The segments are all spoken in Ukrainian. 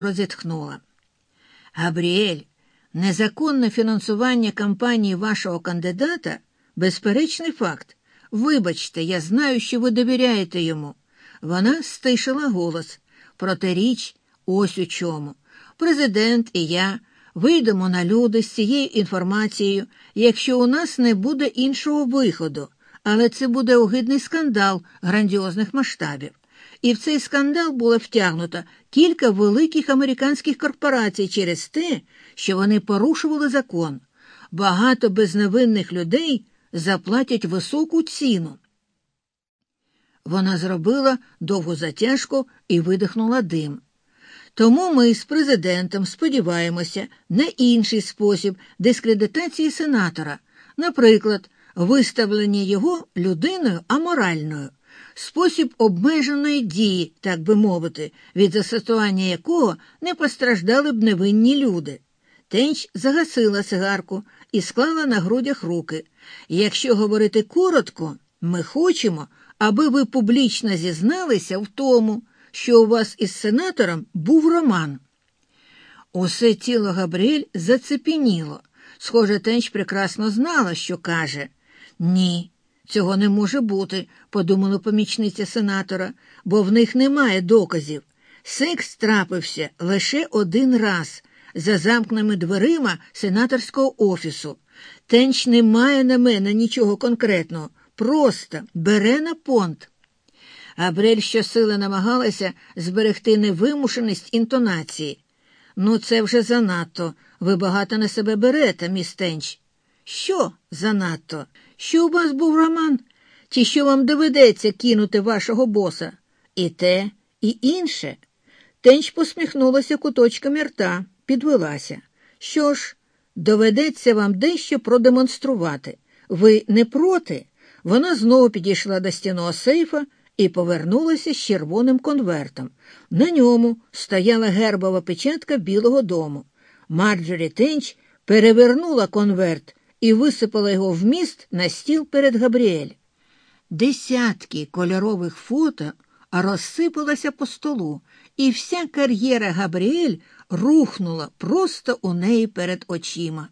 розітхнула. Габріель, незаконне фінансування кампанії вашого кандидата безперечний факт. Вибачте, я знаю, що ви довіряєте йому. Вона стишила голос. Проте річ ось у чому. Президент і я вийдемо на люди з цією інформацією, якщо у нас не буде іншого виходу, але це буде огидний скандал грандіозних масштабів. І в цей скандал було втягнуто кілька великих американських корпорацій через те, що вони порушували закон. Багато безневинних людей заплатять високу ціну. Вона зробила довгу затяжку і видихнула дим. Тому ми з президентом сподіваємося на інший спосіб дискредитації сенатора, наприклад, виставлення його людиною аморальною, спосіб обмеженої дії, так би мовити, від застосування якого не постраждали б невинні люди. Тенч загасила сигарку і склала на грудях руки. Якщо говорити коротко, ми хочемо, аби ви публічно зізналися в тому, що у вас із сенатором був роман. Усе тіло Габріель зацепеніло. Схоже, Тенч прекрасно знала, що каже. Ні, цього не може бути, подумала помічниця сенатора, бо в них немає доказів. Секс трапився лише один раз за замкненими дверима сенаторського офісу. Тенч не має на мене нічого конкретного, просто бере на понт. Абрель щосили намагалася зберегти невимушеність інтонації. Ну, це вже занадто. Ви багато на себе берете, міс Тенч. Що занадто? Що у вас був роман? Чи що вам доведеться кинути вашого боса? І те, і інше. Тенч посміхнулася куточками рта, підвелася. Що ж, доведеться вам дещо продемонструвати. Ви не проти? Вона знову підійшла до стіного сейфа і повернулася з червоним конвертом. На ньому стояла гербова печатка Білого дому. Марджорі Тенч перевернула конверт і висипала його в міст на стіл перед Габріель. Десятки кольорових фото розсипалася по столу, і вся кар'єра Габріель рухнула просто у неї перед очима.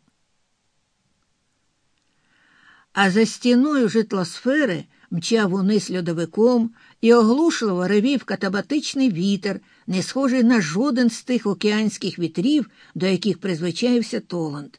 А за стіною житлосфери мчав униз льодовиком і оглушливо ревів катабатичний вітер, не схожий на жоден з тих океанських вітрів, до яких призвичаївся Толанд.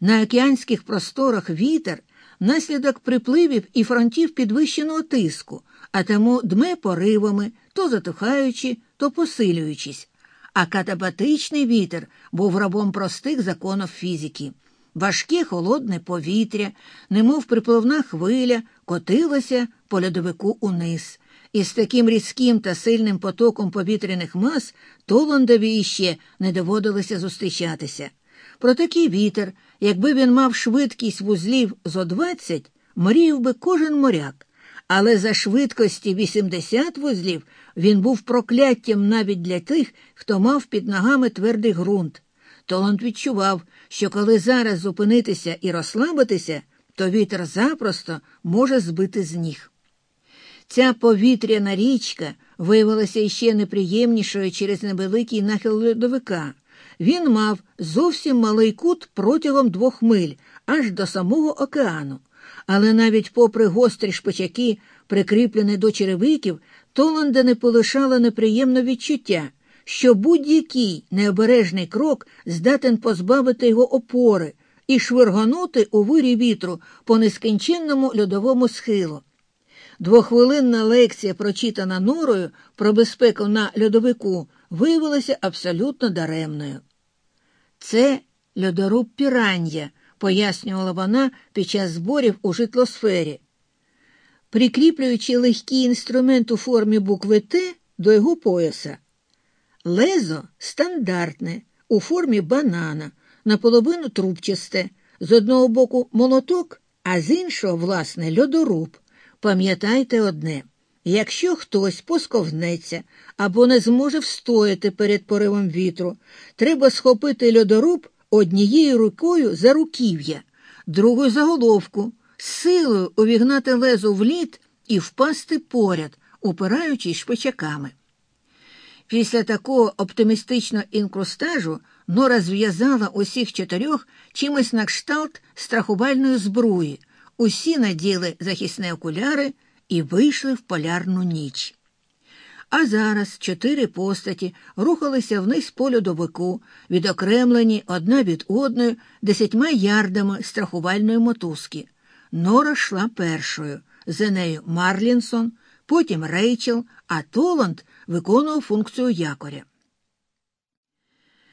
На океанських просторах вітер наслідок припливів і фронтів підвищеного тиску, а тому дме поривами, то затухаючи, то посилюючись. А катабатичний вітер був рабом простих законів фізики. Важке холодне повітря, немов припливна хвиля, котилося по льодовику униз. І з таким різким та сильним потоком повітряних мас Толандові іще не доводилося зустрічатися. Про такий вітер, якби він мав швидкість вузлів зо 20, мріяв би кожен моряк, але за швидкості 80 вузлів він був прокляттям навіть для тих, хто мав під ногами твердий ґрунт. Толанд відчував, що коли зараз зупинитися і розслабитися, то вітер запросто може збити з ніг. Ця повітряна річка виявилася іще неприємнішою через невеликий нахил льодовика. Він мав зовсім малий кут протягом двох миль аж до самого океану. Але навіть попри гострі шпичаки, прикріплені до черевиків, Толанда не полишало неприємне відчуття, що будь-який необережний крок здатен позбавити його опори і швирганути у вирі вітру по нескінченному льодовому схилу. Двохвилинна лекція, прочитана норою про безпеку на льодовику, виявилася абсолютно даремною. Це льодоруб пірання, пояснювала вона під час зборів у житлосфері, прикріплюючи легкий інструмент у формі букви Т до його пояса. Лезо стандартне, у формі банана, наполовину трубчасте, з одного боку молоток, а з іншого, власне, льодоруб. Пам'ятайте одне якщо хтось посковнеться або не зможе встояти перед поривом вітру, треба схопити льодоруб однією рукою за руків'я, другою за головку, силою увігнати лезо в лід і впасти поряд, упираючись шпичаками. Після такого оптимістичного інкрустажу Нора зв'язала усіх чотирьох чимось на кшталт страхувальної зброї, усі наділи захисні окуляри і вийшли в полярну ніч. А зараз чотири постаті рухалися вниз по льодовику, відокремлені одна від одної десятьма ярдами страхувальної мотузки. Нора йшла першою, за нею Марлінсон, потім Рейчел, а Толанд виконував функцію якоря.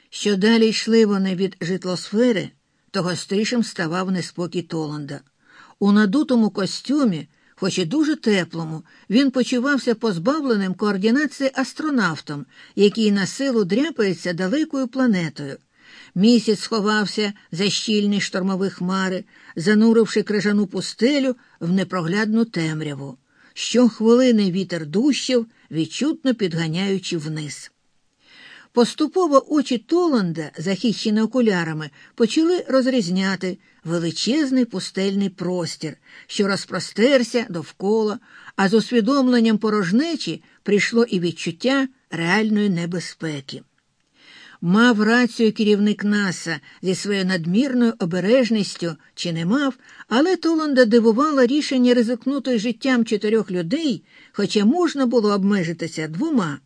Що далі йшли вони від житлосфери, то гострішим ставав неспокій Толанда. У надутому костюмі, хоч і дуже теплому, він почувався позбавленим координації астронавтом, який на силу дряпається далекою планетою. Місяць сховався за щільні штормові хмари, зануривши крижану пустелю в непроглядну темряву. Щохвилини вітер дущив, відчутно підганяючи вниз. Поступово очі Толанда, захищені окулярами, почали розрізняти величезний пустельний простір, що розпростерся довкола, а з усвідомленням порожнечі прийшло і відчуття реальної небезпеки. Мав рацію керівник НАСА зі своєю надмірною обережністю чи не мав, але Толанда дивувало рішення ризикнути життям чотирьох людей, хоча можна було обмежитися двома.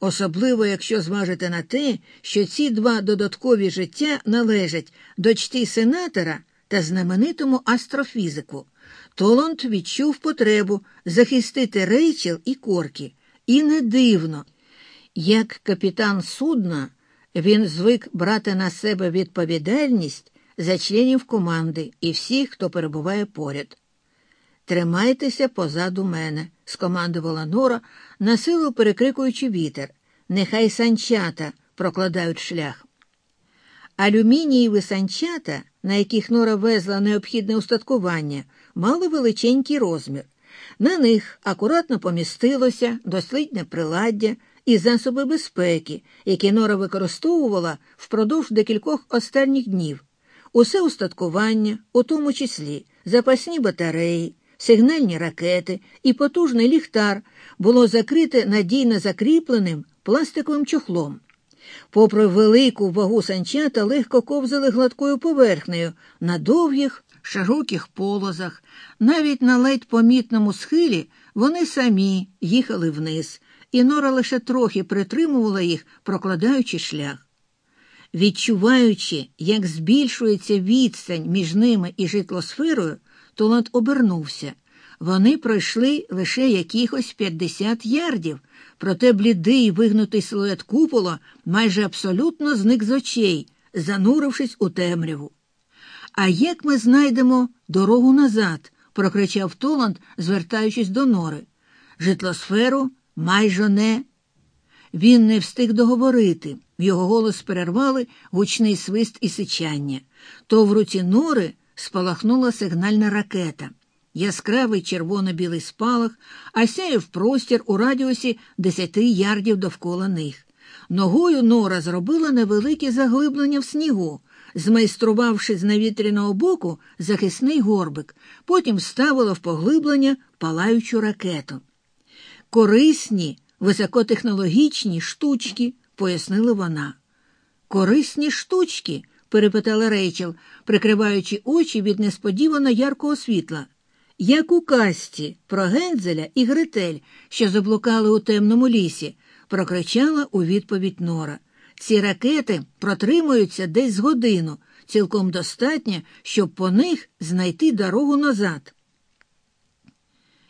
Особливо, якщо зважити на те, що ці два додаткові життя належать дочці сенатора та знаменитому астрофізику. Толанд відчув потребу захистити Рейчел і Коркі. І не дивно, як капітан судна. Він звик брати на себе відповідальність за членів команди і всіх, хто перебуває поряд. Тримайтеся позаду мене, скомандувала Нора, насилу перекрикуючи вітер. Нехай санчата прокладають шлях. Алюмінієві санчата, на яких Нора везла необхідне устаткування, мали величенький розмір. На них акуратно помістилося дослідне приладдя і засоби безпеки, які Нора використовувала впродовж декількох останніх днів, усе устаткування, у тому числі запасні батареї, сигнальні ракети і потужний ліхтар, було закрите надійно закріпленим пластиковим чохлом. Попри велику вагу санчата легко ковзали гладкою поверхнею на довгих, широких полозах, навіть на ледь помітному схилі вони самі їхали вниз, і Нора лише трохи притримувала їх, прокладаючи шлях. Відчуваючи, як збільшується відстань між ними і житлосферою, Толанд обернувся. Вони пройшли лише якихось 50 ярдів, проте блідий вигнутий силует купола майже абсолютно зник з очей, занурившись у темряву. А як ми знайдемо дорогу назад? прокричав Толанд, звертаючись до нори. Житлосферу майже не. Він не встиг договорити. В його голос перервали гучний свист і сичання. То в руці нори спалахнула сигнальна ракета. Яскравий червоно-білий спалах, а сяяв простір у радіусі десяти ярдів довкола них. Ногою нора зробила невелике заглиблення в снігу, змайструвавши з навітряного боку захисний горбик, потім ставила в поглиблення палаючу ракету. Корисні, високотехнологічні штучки, пояснила вона. Корисні штучки? перепитала Рейчел, прикриваючи очі від несподівано яркого світла. Як у касті про Гензеля і Гретель, що заблукали у темному лісі, прокричала у відповідь Нора. Ці ракети протримуються десь годину, цілком достатньо, щоб по них знайти дорогу назад.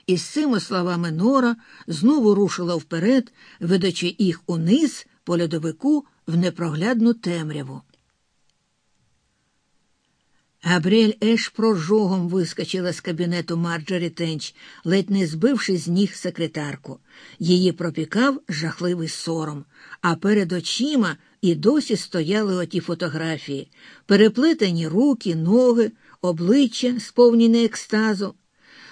І з цими словами Нора знову рушила вперед, ведучи їх униз по льодовику в непроглядну темряву. Габріель Еш прожогом вискочила з кабінету Марджорі Тенч, ледь не збивши з ніг секретарку. Її пропікав жахливий сором, а перед очима і досі стояли оті фотографії, переплетені руки, ноги, обличчя, сповнені екстазу.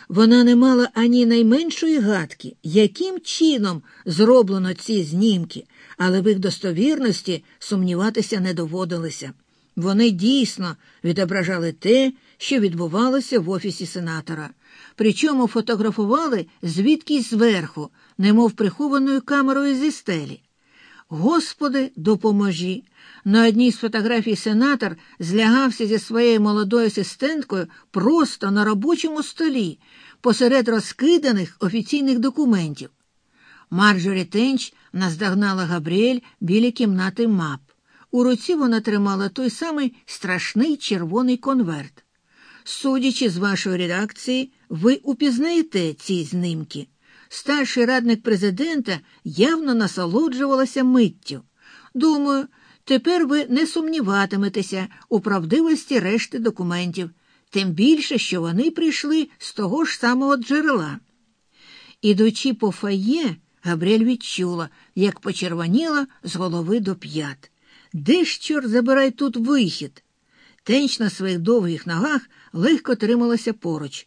Вона не мала ані найменшої гадки, яким чином зроблено ці знімки, але в їх достовірності сумніватися не доводилося. Вони дійсно відображали те, що відбувалося в офісі сенатора, причому фотографували звідкись зверху, немов прихованою камерою зі стелі. Господи, допоможі. На одній з фотографій сенатор злягався зі своєю молодою асистенткою просто на робочому столі посеред розкиданих офіційних документів. Марджорі Тенч наздогнала Габріель біля кімнати мап. У руці вона тримала той самий страшний червоний конверт. Судячи з вашої редакції, ви упізнаєте ці знимки. Старший радник президента явно насолоджувалася миттю. Думаю, тепер ви не сумніватиметеся у правдивості решти документів, тим більше, що вони прийшли з того ж самого джерела. Ідучи по фає, Габріель відчула, як почервоніла з голови до п'ят. Де ж, чорт забирай тут вихід? Тенч на своїх довгих ногах легко трималася поруч.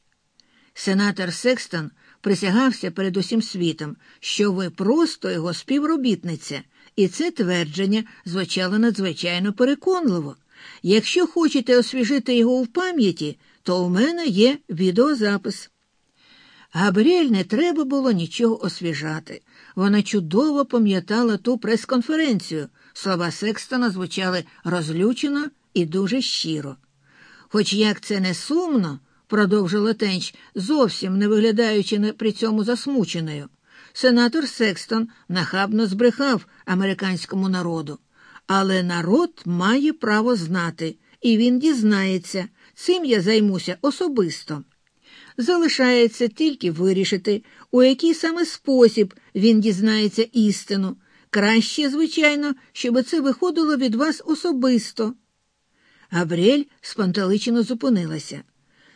Сенатор Секстон присягався перед усім світом, що ви просто його співробітниця, і це твердження звучало надзвичайно переконливо. Якщо хочете освіжити його в пам'яті, то у мене є відеозапис. Габріель не треба було нічого освіжати. Вона чудово пам'ятала ту прес-конференцію. Слова Секстона звучали розлючено і дуже щиро. Хоч як це не сумно, продовжила Тенч, зовсім не виглядаючи при цьому засмученою. Сенатор Секстон нахабно збрехав американському народу. Але народ має право знати, і він дізнається, цим я займуся особисто. Залишається тільки вирішити, у який саме спосіб він дізнається істину. Краще, звичайно, щоб це виходило від вас особисто. Габріель спанталичено зупинилася.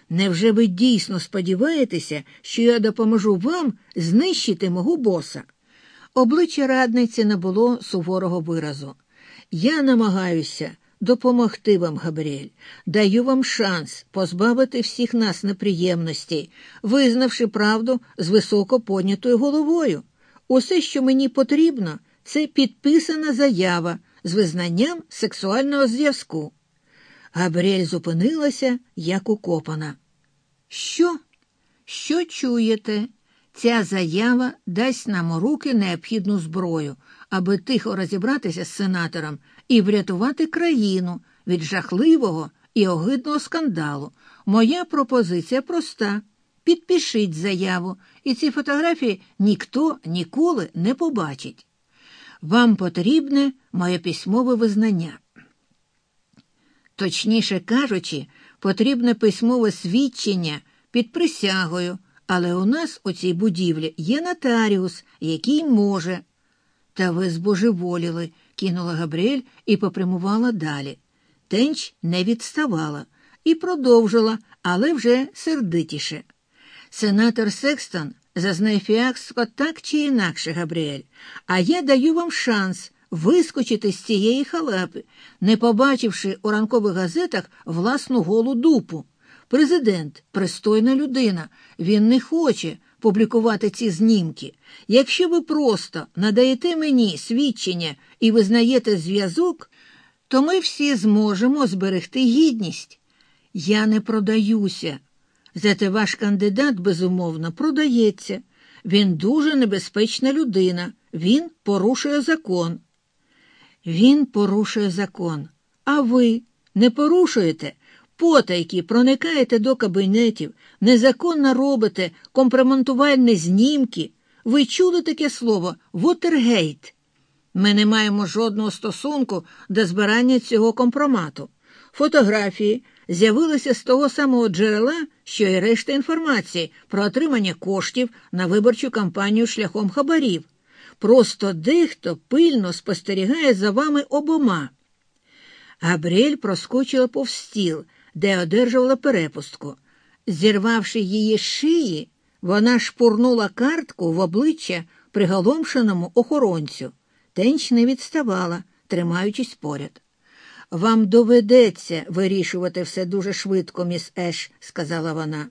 Невже ви дійсно сподіваєтеся, що я допоможу вам знищити мого боса? Обличчя радниці не було суворого виразу. Я намагаюся допомогти вам, Габріель, даю вам шанс позбавити всіх нас неприємностей, визнавши правду з високо поднятою головою. Усе, що мені потрібно, це підписана заява з визнанням сексуального зв'язку. Габріель зупинилася, як укопана. Що? Що чуєте? Ця заява дасть нам у руки необхідну зброю, аби тихо розібратися з сенатором і врятувати країну від жахливого і огидного скандалу. Моя пропозиція проста. Підпишіть заяву, і ці фотографії ніхто ніколи не побачить. Вам потрібне моє письмове визнання. Точніше кажучи, потрібне письмове свідчення під присягою, але у нас у цій будівлі є нотаріус, який може. Та ви збожеволіли, кинула Габріель і попрямувала далі. Тенч не відставала і продовжила, але вже сердитіше. Сенатор Секстон зазнає фіакско так чи інакше, Габріель, а я даю вам шанс вискочити з цієї халапи, не побачивши у ранкових газетах власну голу дупу. Президент пристойна людина, він не хоче публікувати ці знімки. Якщо ви просто надаєте мені свідчення і визнаєте зв'язок, то ми всі зможемо зберегти гідність. Я не продаюся. Зате ваш кандидат, безумовно, продається. Він дуже небезпечна людина, він порушує закон. Він порушує закон. А ви не порушуєте? Потайки проникаєте до кабінетів, незаконно робите компроментувальні знімки. Ви чули таке слово Вотергейт? Ми не маємо жодного стосунку до збирання цього компромату. Фотографії з'явилися з того самого джерела, що й решта інформації про отримання коштів на виборчу кампанію шляхом хабарів. Просто дехто пильно спостерігає за вами обома. Габріель проскочила повз стіл, де одержувала перепустку. Зірвавши її з шиї, вона шпурнула картку в обличчя приголомшеному охоронцю. Тенч не відставала, тримаючись поряд. Вам доведеться вирішувати все дуже швидко, міс Еш, сказала вона.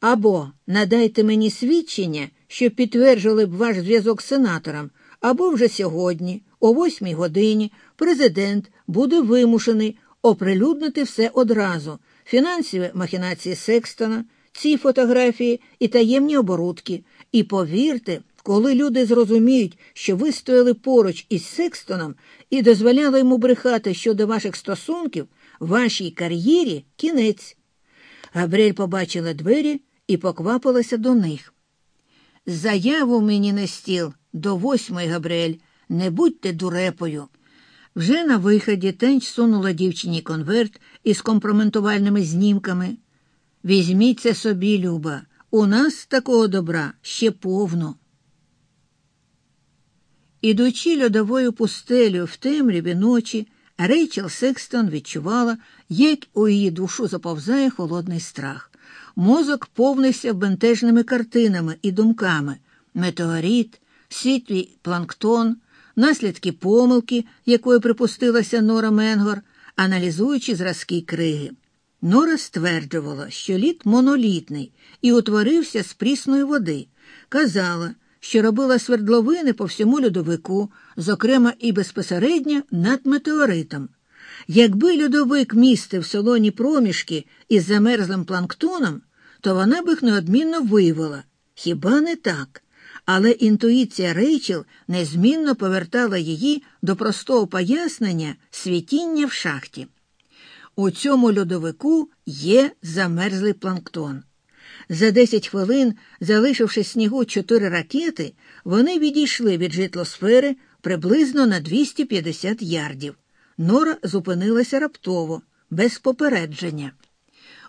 Або надайте мені свідчення, що підтверджували б ваш зв'язок з сенатором, або вже сьогодні, о восьмій годині, президент буде вимушений оприлюднити все одразу, фінансові махінації Секстона, ці фотографії і таємні оборудки. І повірте, Коли люди зрозуміють, що ви стояли поруч із Секстоном і дозволяли йому брехати щодо ваших стосунків, вашій кар'єрі кінець. Габріель побачила двері і поквапилася до них. Заяву мені на стіл до восьмої, Габріель, не будьте дурепою. Вже на виході тенч сунула дівчині конверт із компроментувальними знімками. Візьміть це собі, Люба, у нас такого добра ще повно. Ідучи льодовою пустелю в темряві ночі, Рейчел Секстон відчувала, як у її душу заповзає холодний страх. Мозок повнився бентежними картинами і думками метеорит, світлий планктон, наслідки помилки, якої припустилася Нора Менгор, аналізуючи зразки криги. Нора стверджувала, що лід монолітний і утворився з прісної води. Казала, що робила свердловини по всьому льодовику, зокрема і безпосередньо над метеоритом. Якби льодовик містив солоні проміжки із замерзлим планктоном, то вона б їх неодмінно виявила. Хіба не так? Але інтуїція Рейчел незмінно повертала її до простого пояснення світіння в шахті. У цьому льодовику є замерзлий планктон. За 10 хвилин, залишивши снігу чотири ракети, вони відійшли від житлосфери приблизно на 250 ярдів. Нора зупинилася раптово, без попередження.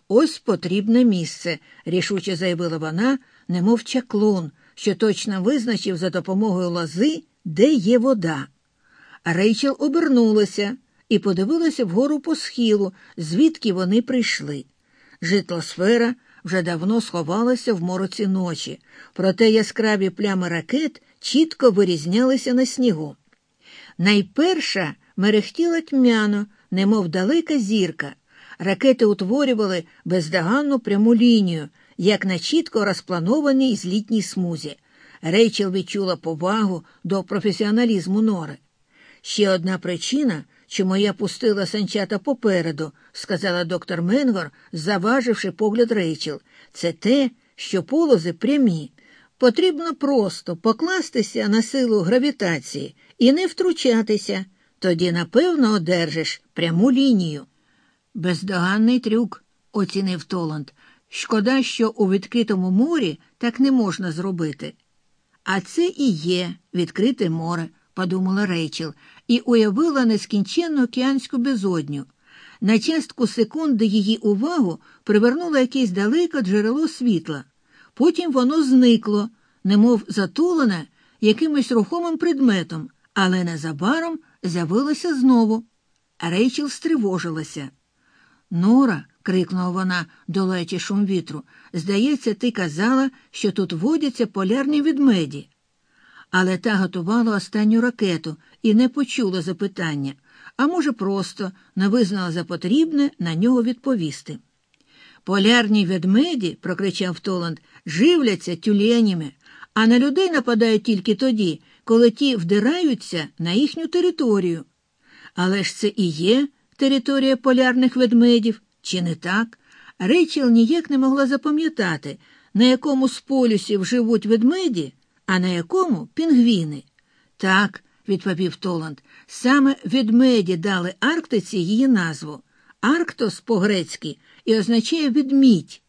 Ось потрібне місце, рішуче заявила вона, немов чаклун, що точно визначив за допомогою лози, де є вода. Рейчел обернулася і подивилася вгору по схилу, звідки вони прийшли. Житлосфера вже давно сховалася в мороці ночі, проте яскраві плями ракет чітко вирізнялися на снігу. Найперша мерехтіла тьмяно, немов далека зірка. Ракети утворювали бездоганну пряму лінію, як на чітко розпланованій злітній смузі. Рейчел відчула повагу до професіоналізму нори. Ще одна причина, чому я пустила санчата попереду, сказала доктор Менгор, заваживши погляд Рейчел, це те, що полози прямі. Потрібно просто покластися на силу гравітації і не втручатися, тоді, напевно, одержиш пряму лінію. Бездоганний трюк, оцінив Толанд. Шкода, що у відкритому морі так не можна зробити. А це і є відкрите море, подумала Рейчел, і уявила нескінченну океанську безодню. На частку секунди її увагу привернуло якесь далеке джерело світла. Потім воно зникло, немов затулене якимось рухомим предметом, але незабаром з'явилося знову. Рейчел стривожилася. Нора, крикнула вона, долаючи шум вітру, здається, ти казала, що тут водяться полярні ведмеді. Але та готувала останню ракету і не почула запитання, а може, просто не визнала за потрібне на нього відповісти. Полярні ведмеді, прокричав Толанд, живляться тюленями, а на людей нападають тільки тоді, коли ті вдираються на їхню територію. Але ж це і є територія полярних ведмедів, чи не так? Рейчел ніяк не могла запам'ятати, на якому з полюсів живуть ведмеді, а на якому пінгвіни. Так, відповів Толанд, саме ведмеді дали Арктиці її назву. Арктос по-грецьки і означає відмідь.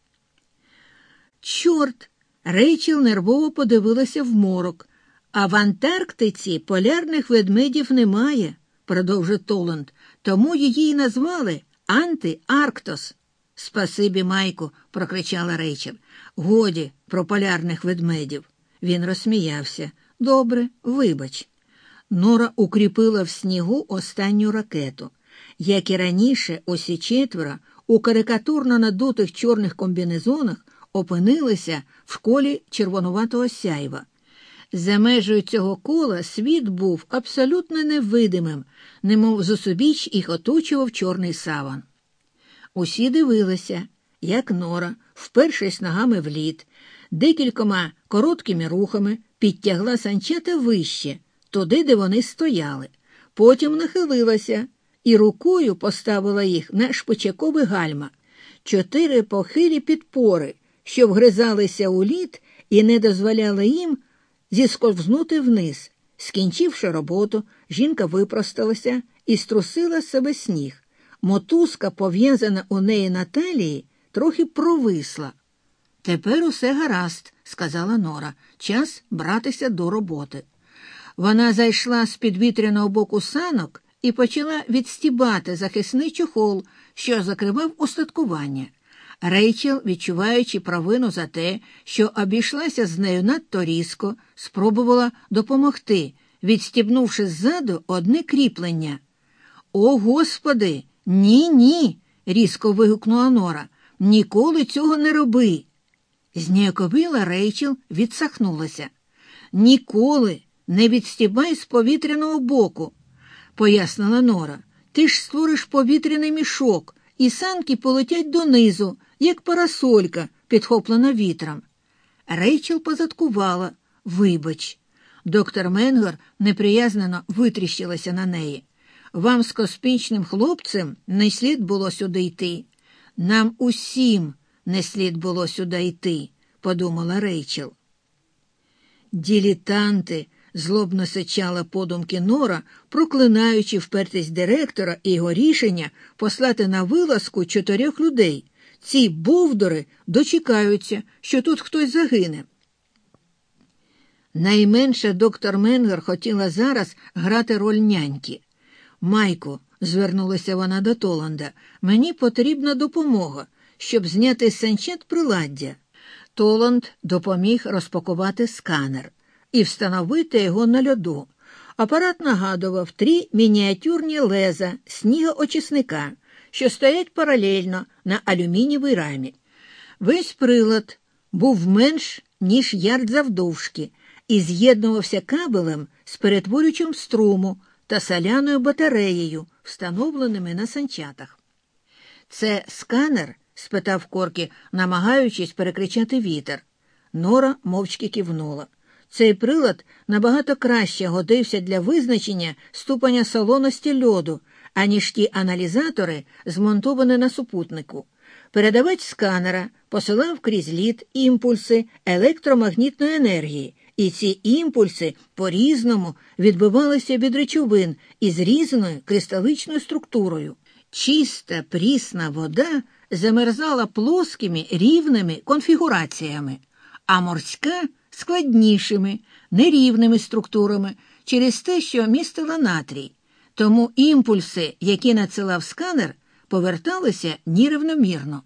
Чорт. Рейчел нервово подивилася в морок. А в Антарктиці полярних ведмедів немає, продовжив Толанд, тому її й назвали Антиарктос. Спасибі, Майку, прокричала Рейчел. Годі про полярних ведмедів. Він розсміявся. Добре, вибач. Нора укріпила в снігу останню ракету. Як і раніше, усі четверо у карикатурно надутих чорних комбінезонах опинилися в школі червонуватого сяйва. За межею цього кола світ був абсолютно невидимим, немов зособіч їх оточував чорний саван. Усі дивилися, як нора, впершись ногами в лід, декількома короткими рухами підтягла санчата вище, туди, де вони стояли, потім нахилилася і рукою поставила їх на шпичакове гальма, чотири похилі підпори, що вгризалися у лід і не дозволяли їм зісковзнути вниз. Скінчивши роботу, жінка випросталася і струсила себе сніг. Мотузка, пов'язана у неї на талії, трохи провисла. Тепер усе гаразд, сказала Нора. Час братися до роботи. Вона зайшла з підвітряного боку санок і почала відстібати захисний чохол, що закривав устаткування. Рейчел, відчуваючи провину за те, що обійшлася з нею надто різко, спробувала допомогти, відстібнувши ззаду одне кріплення. О, Господи, ні, ні, різко вигукнула Нора. Ніколи цього не роби. Зніяковіла Рейчел відсахнулася. Ніколи не відстібай з повітряного боку, пояснила Нора. Ти ж створиш повітряний мішок, і санки полетять донизу, як парасолька, підхоплена вітром. Рейчел позадкувала. Вибач. Доктор Менгор неприязнено витріщилася на неї. Вам з космічним хлопцем не слід було сюди йти. Нам усім не слід було сюди йти, подумала Рейчел. Ділітанти, злобно сичала подумки Нора, проклинаючи впертість директора і його рішення послати на вилазку чотирьох людей. Ці бовдори дочекаються, що тут хтось загине. Найменше доктор Менгер хотіла зараз грати роль няньки. Майко, звернулася вона до Толанда, мені потрібна допомога, щоб зняти санчет приладдя. Толанд допоміг розпакувати сканер і встановити його на льоду. Апарат нагадував три мініатюрні леза снігоочисника, що стоять паралельно на алюмінієвій рамі. Весь прилад був менш, ніж ярд завдовжки, і з'єднувався кабелем з перетворюючим струму та саляною батареєю, встановленими на санчатах. Це сканер? Спитав Коркі, намагаючись перекричати вітер. Нора мовчки кивнула. Цей прилад набагато краще годився для визначення ступеня солоності льоду, аніж ті аналізатори, змонтовані на супутнику. Передавач сканера посилав крізь лід імпульси електромагнітної енергії, і ці імпульси по різному відбивалися від речовин із різною кристаличною структурою. Чиста прісна вода замерзала плоскими рівними конфігураціями, а морська складнішими, нерівними структурами через те, що містила натрій. Тому імпульси, які надсилав сканер, поверталися нерівномірно.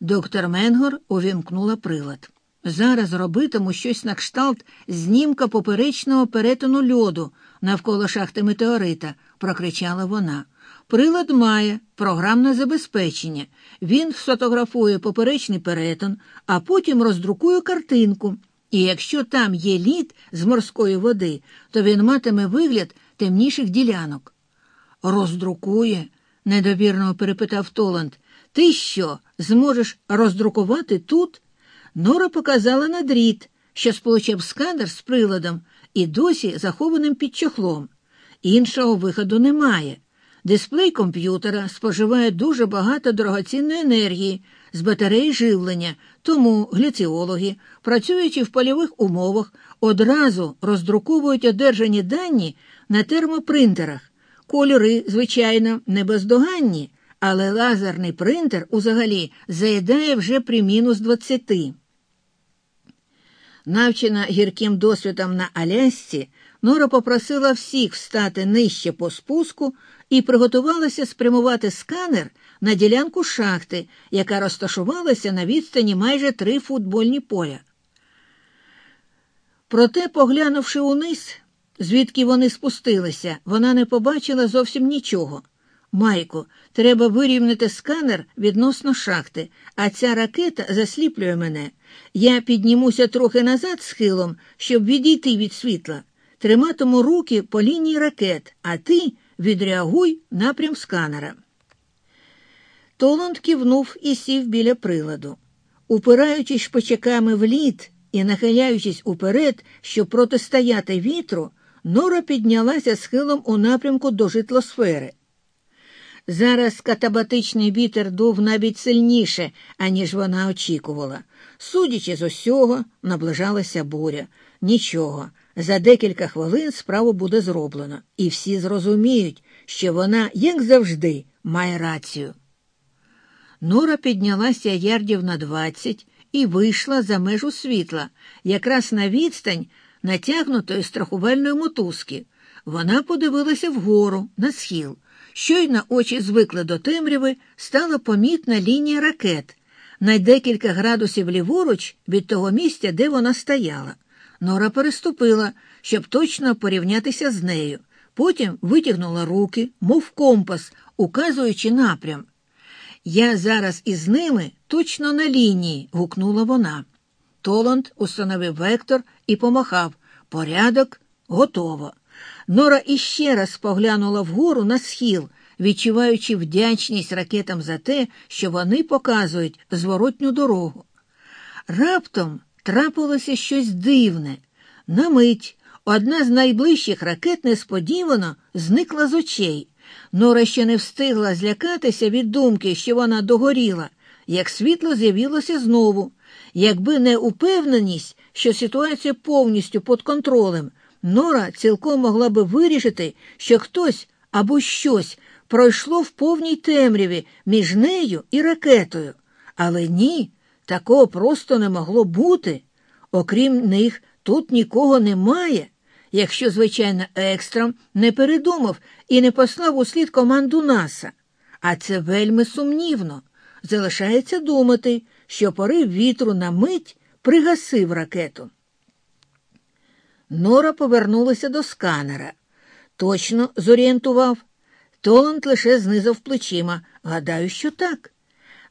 Доктор Менгор увімкнула прилад. Зараз робитиму щось на кшталт знімка поперечного перетину льоду навколо шахти метеорита, прокричала вона. Прилад має програмне забезпечення. Він сфотографує поперечний перетин, а потім роздрукує картинку. І якщо там є лід з морської води, то він матиме вигляд темніших ділянок. Роздрукує? недовірно перепитав Толанд. Ти що, зможеш роздрукувати тут? Нора показала на дріт, що сполучав сканер з приладом і досі захованим під чохлом. Іншого виходу немає. Дисплей комп'ютера споживає дуже багато дорогоцінної енергії з батареї живлення, тому гліціологи, працюючи в польових умовах, одразу роздруковують одержані дані на термопринтерах. Кольори, звичайно, не бездоганні, але лазерний принтер узагалі заїдає вже при мінус 20. Навчена гірким досвідом на Алясці, Нора попросила всіх встати нижче по спуску і приготувалася спрямувати сканер на ділянку шахти, яка розташувалася на відстані майже три футбольні поля. Проте, поглянувши униз, звідки вони спустилися, вона не побачила зовсім нічого. Майку, треба вирівняти сканер відносно шахти, а ця ракета засліплює мене. Я піднімуся трохи назад схилом, щоб відійти від світла. Триматиму руки по лінії ракет, а ти відреагуй напрям сканера. Толанд кивнув і сів біля приладу. Упираючись шпичаками в лід і нахиляючись уперед, щоб протистояти вітру, Нора піднялася схилом у напрямку до житлосфери. Зараз катабатичний вітер дув навіть сильніше, аніж вона очікувала. Судячи з усього, наближалася буря. Нічого, за декілька хвилин справу буде зроблено, і всі зрозуміють, що вона, як завжди, має рацію. Нора піднялася ярдів на двадцять і вийшла за межу світла, якраз на відстань натягнутої страхувальної мотузки. Вона подивилася вгору, на схил. Щойно очі звикли до темряви, стала помітна лінія ракет на декілька градусів ліворуч від того місця, де вона стояла. Нора переступила, щоб точно порівнятися з нею. Потім витягнула руки, мов компас, указуючи напрям. Я зараз із ними точно на лінії, гукнула вона. Толанд установив вектор і помахав. Порядок готово. Нора іще раз поглянула вгору на схил, відчуваючи вдячність ракетам за те, що вони показують зворотню дорогу. Раптом трапилося щось дивне. На мить одна з найближчих ракет несподівано зникла з очей. Нора ще не встигла злякатися від думки, що вона догоріла, як світло з'явилося знову. Якби не упевненість, що ситуація повністю під контролем, Нора цілком могла би вирішити, що хтось або щось пройшло в повній темряві між нею і ракетою. Але ні, такого просто не могло бути. Окрім них, тут нікого немає. Якщо, звичайно, екстрам не передумав і не послав услід команду Наса. А це вельми сумнівно. Залишається думати, що порив вітру на мить пригасив ракету. Нора повернулася до сканера. Точно зорієнтував. Толанд лише знизав плечима. Гадаю, що так.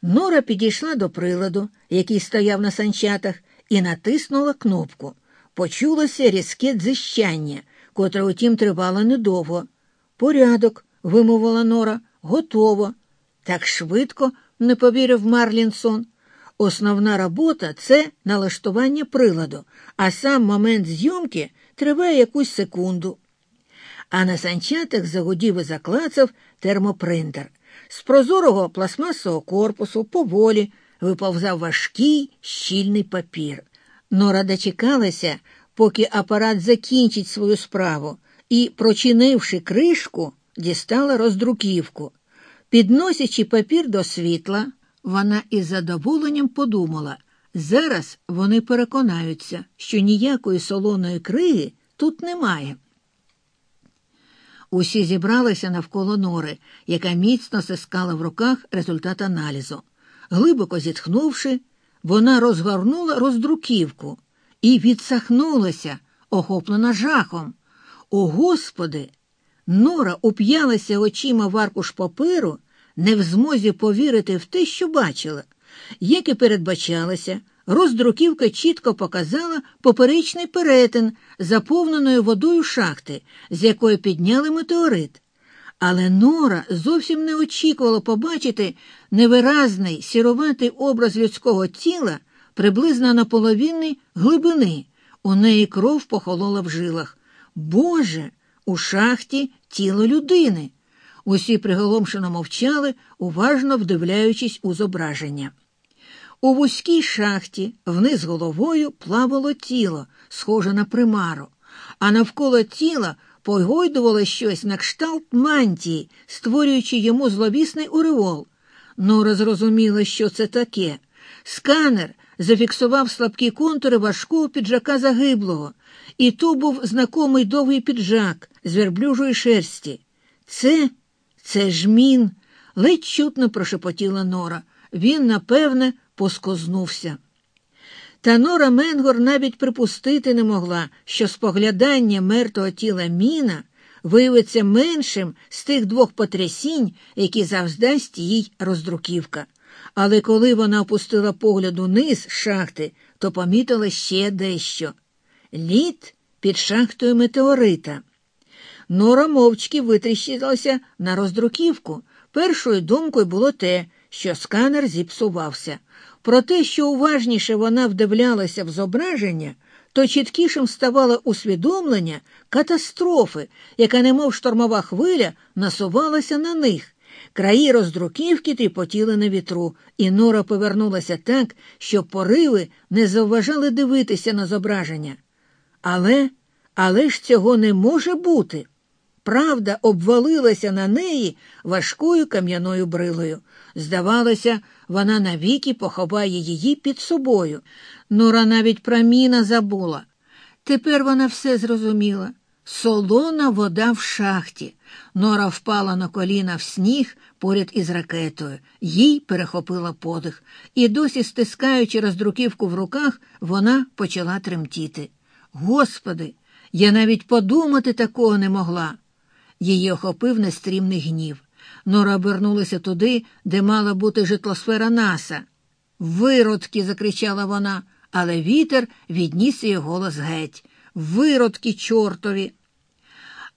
Нора підійшла до приладу, який стояв на санчатах, і натиснула кнопку. Почулося різке дзищання, котре, утім, тривало недовго. Порядок, вимовила Нора, готово. Так швидко не повірив Марлінсон. Основна робота це налаштування приладу, а сам момент зйомки триває якусь секунду. А на санчатах загудів і заклацав термопринтер. З прозорого пластмасового корпусу поволі виповзав важкий щільний папір. Нора дочекалася, поки апарат закінчить свою справу, і, прочинивши кришку, дістала роздруківку. Підносячи папір до світла, вона із задоволенням подумала зараз вони переконаються, що ніякої солоної криги тут немає. Усі зібралися навколо нори, яка міцно стискала в руках результат аналізу. Глибоко зітхнувши, вона розгорнула роздруківку і відсахнулася, охоплена жахом. О Господи! Нора уп'ялася очима в аркуш паперу, не в змозі повірити в те, що бачила. Як і передбачалося, роздруківка чітко показала поперечний перетин заповненої водою шахти, з якої підняли метеорит. Але Нора зовсім не очікувала побачити невиразний сіруватий образ людського тіла приблизно на половинній глибини. У неї кров похолола в жилах. Боже, у шахті тіло людини. Усі приголомшено мовчали, уважно вдивляючись у зображення. У вузькій шахті вниз головою плавало тіло, схоже на примару, а навколо тіла погойдувало щось на кшталт мантії, створюючи йому зловісний уреол. Нора зрозуміла, що це таке. Сканер зафіксував слабкі контури важкого піджака загиблого, і то був знакомий довгий піджак з верблюжої шерсті. Це, це жмін, ледь чутно прошепотіла Нора. Він, напевне, поскознувся. Та Нора Менгор навіть припустити не могла, що споглядання мертвого тіла міна виявиться меншим з тих двох потрясінь, які завздасть їй роздруківка. Але коли вона опустила погляд униз шахти, то помітила ще дещо лід під шахтою метеорита. Нора мовчки витріщилася на роздруківку. Першою думкою було те, що сканер зіпсувався. Про те, що уважніше вона вдивлялася в зображення, то чіткішим ставало усвідомлення катастрофи, яка, немов штормова хвиля, насувалася на них. Краї роздруківки тріпотіли на вітру, і Нора повернулася так, що пориви не завважали дивитися на зображення. Але, але ж цього не може бути. Правда обвалилася на неї важкою кам'яною брилою. Здавалося, вона навіки поховає її під собою. Нора навіть про міна забула. Тепер вона все зрозуміла. Солона вода в шахті. Нора впала на коліна в сніг поряд із ракетою. Їй перехопила подих, і, досі стискаючи роздруківку в руках, вона почала тремтіти. Господи, я навіть подумати такого не могла. Її охопив нестрімний гнів. Нора обернулася туди, де мала бути житлосфера Наса. Виродки. закричала вона, але вітер відніс її голос геть. Виродки чортові.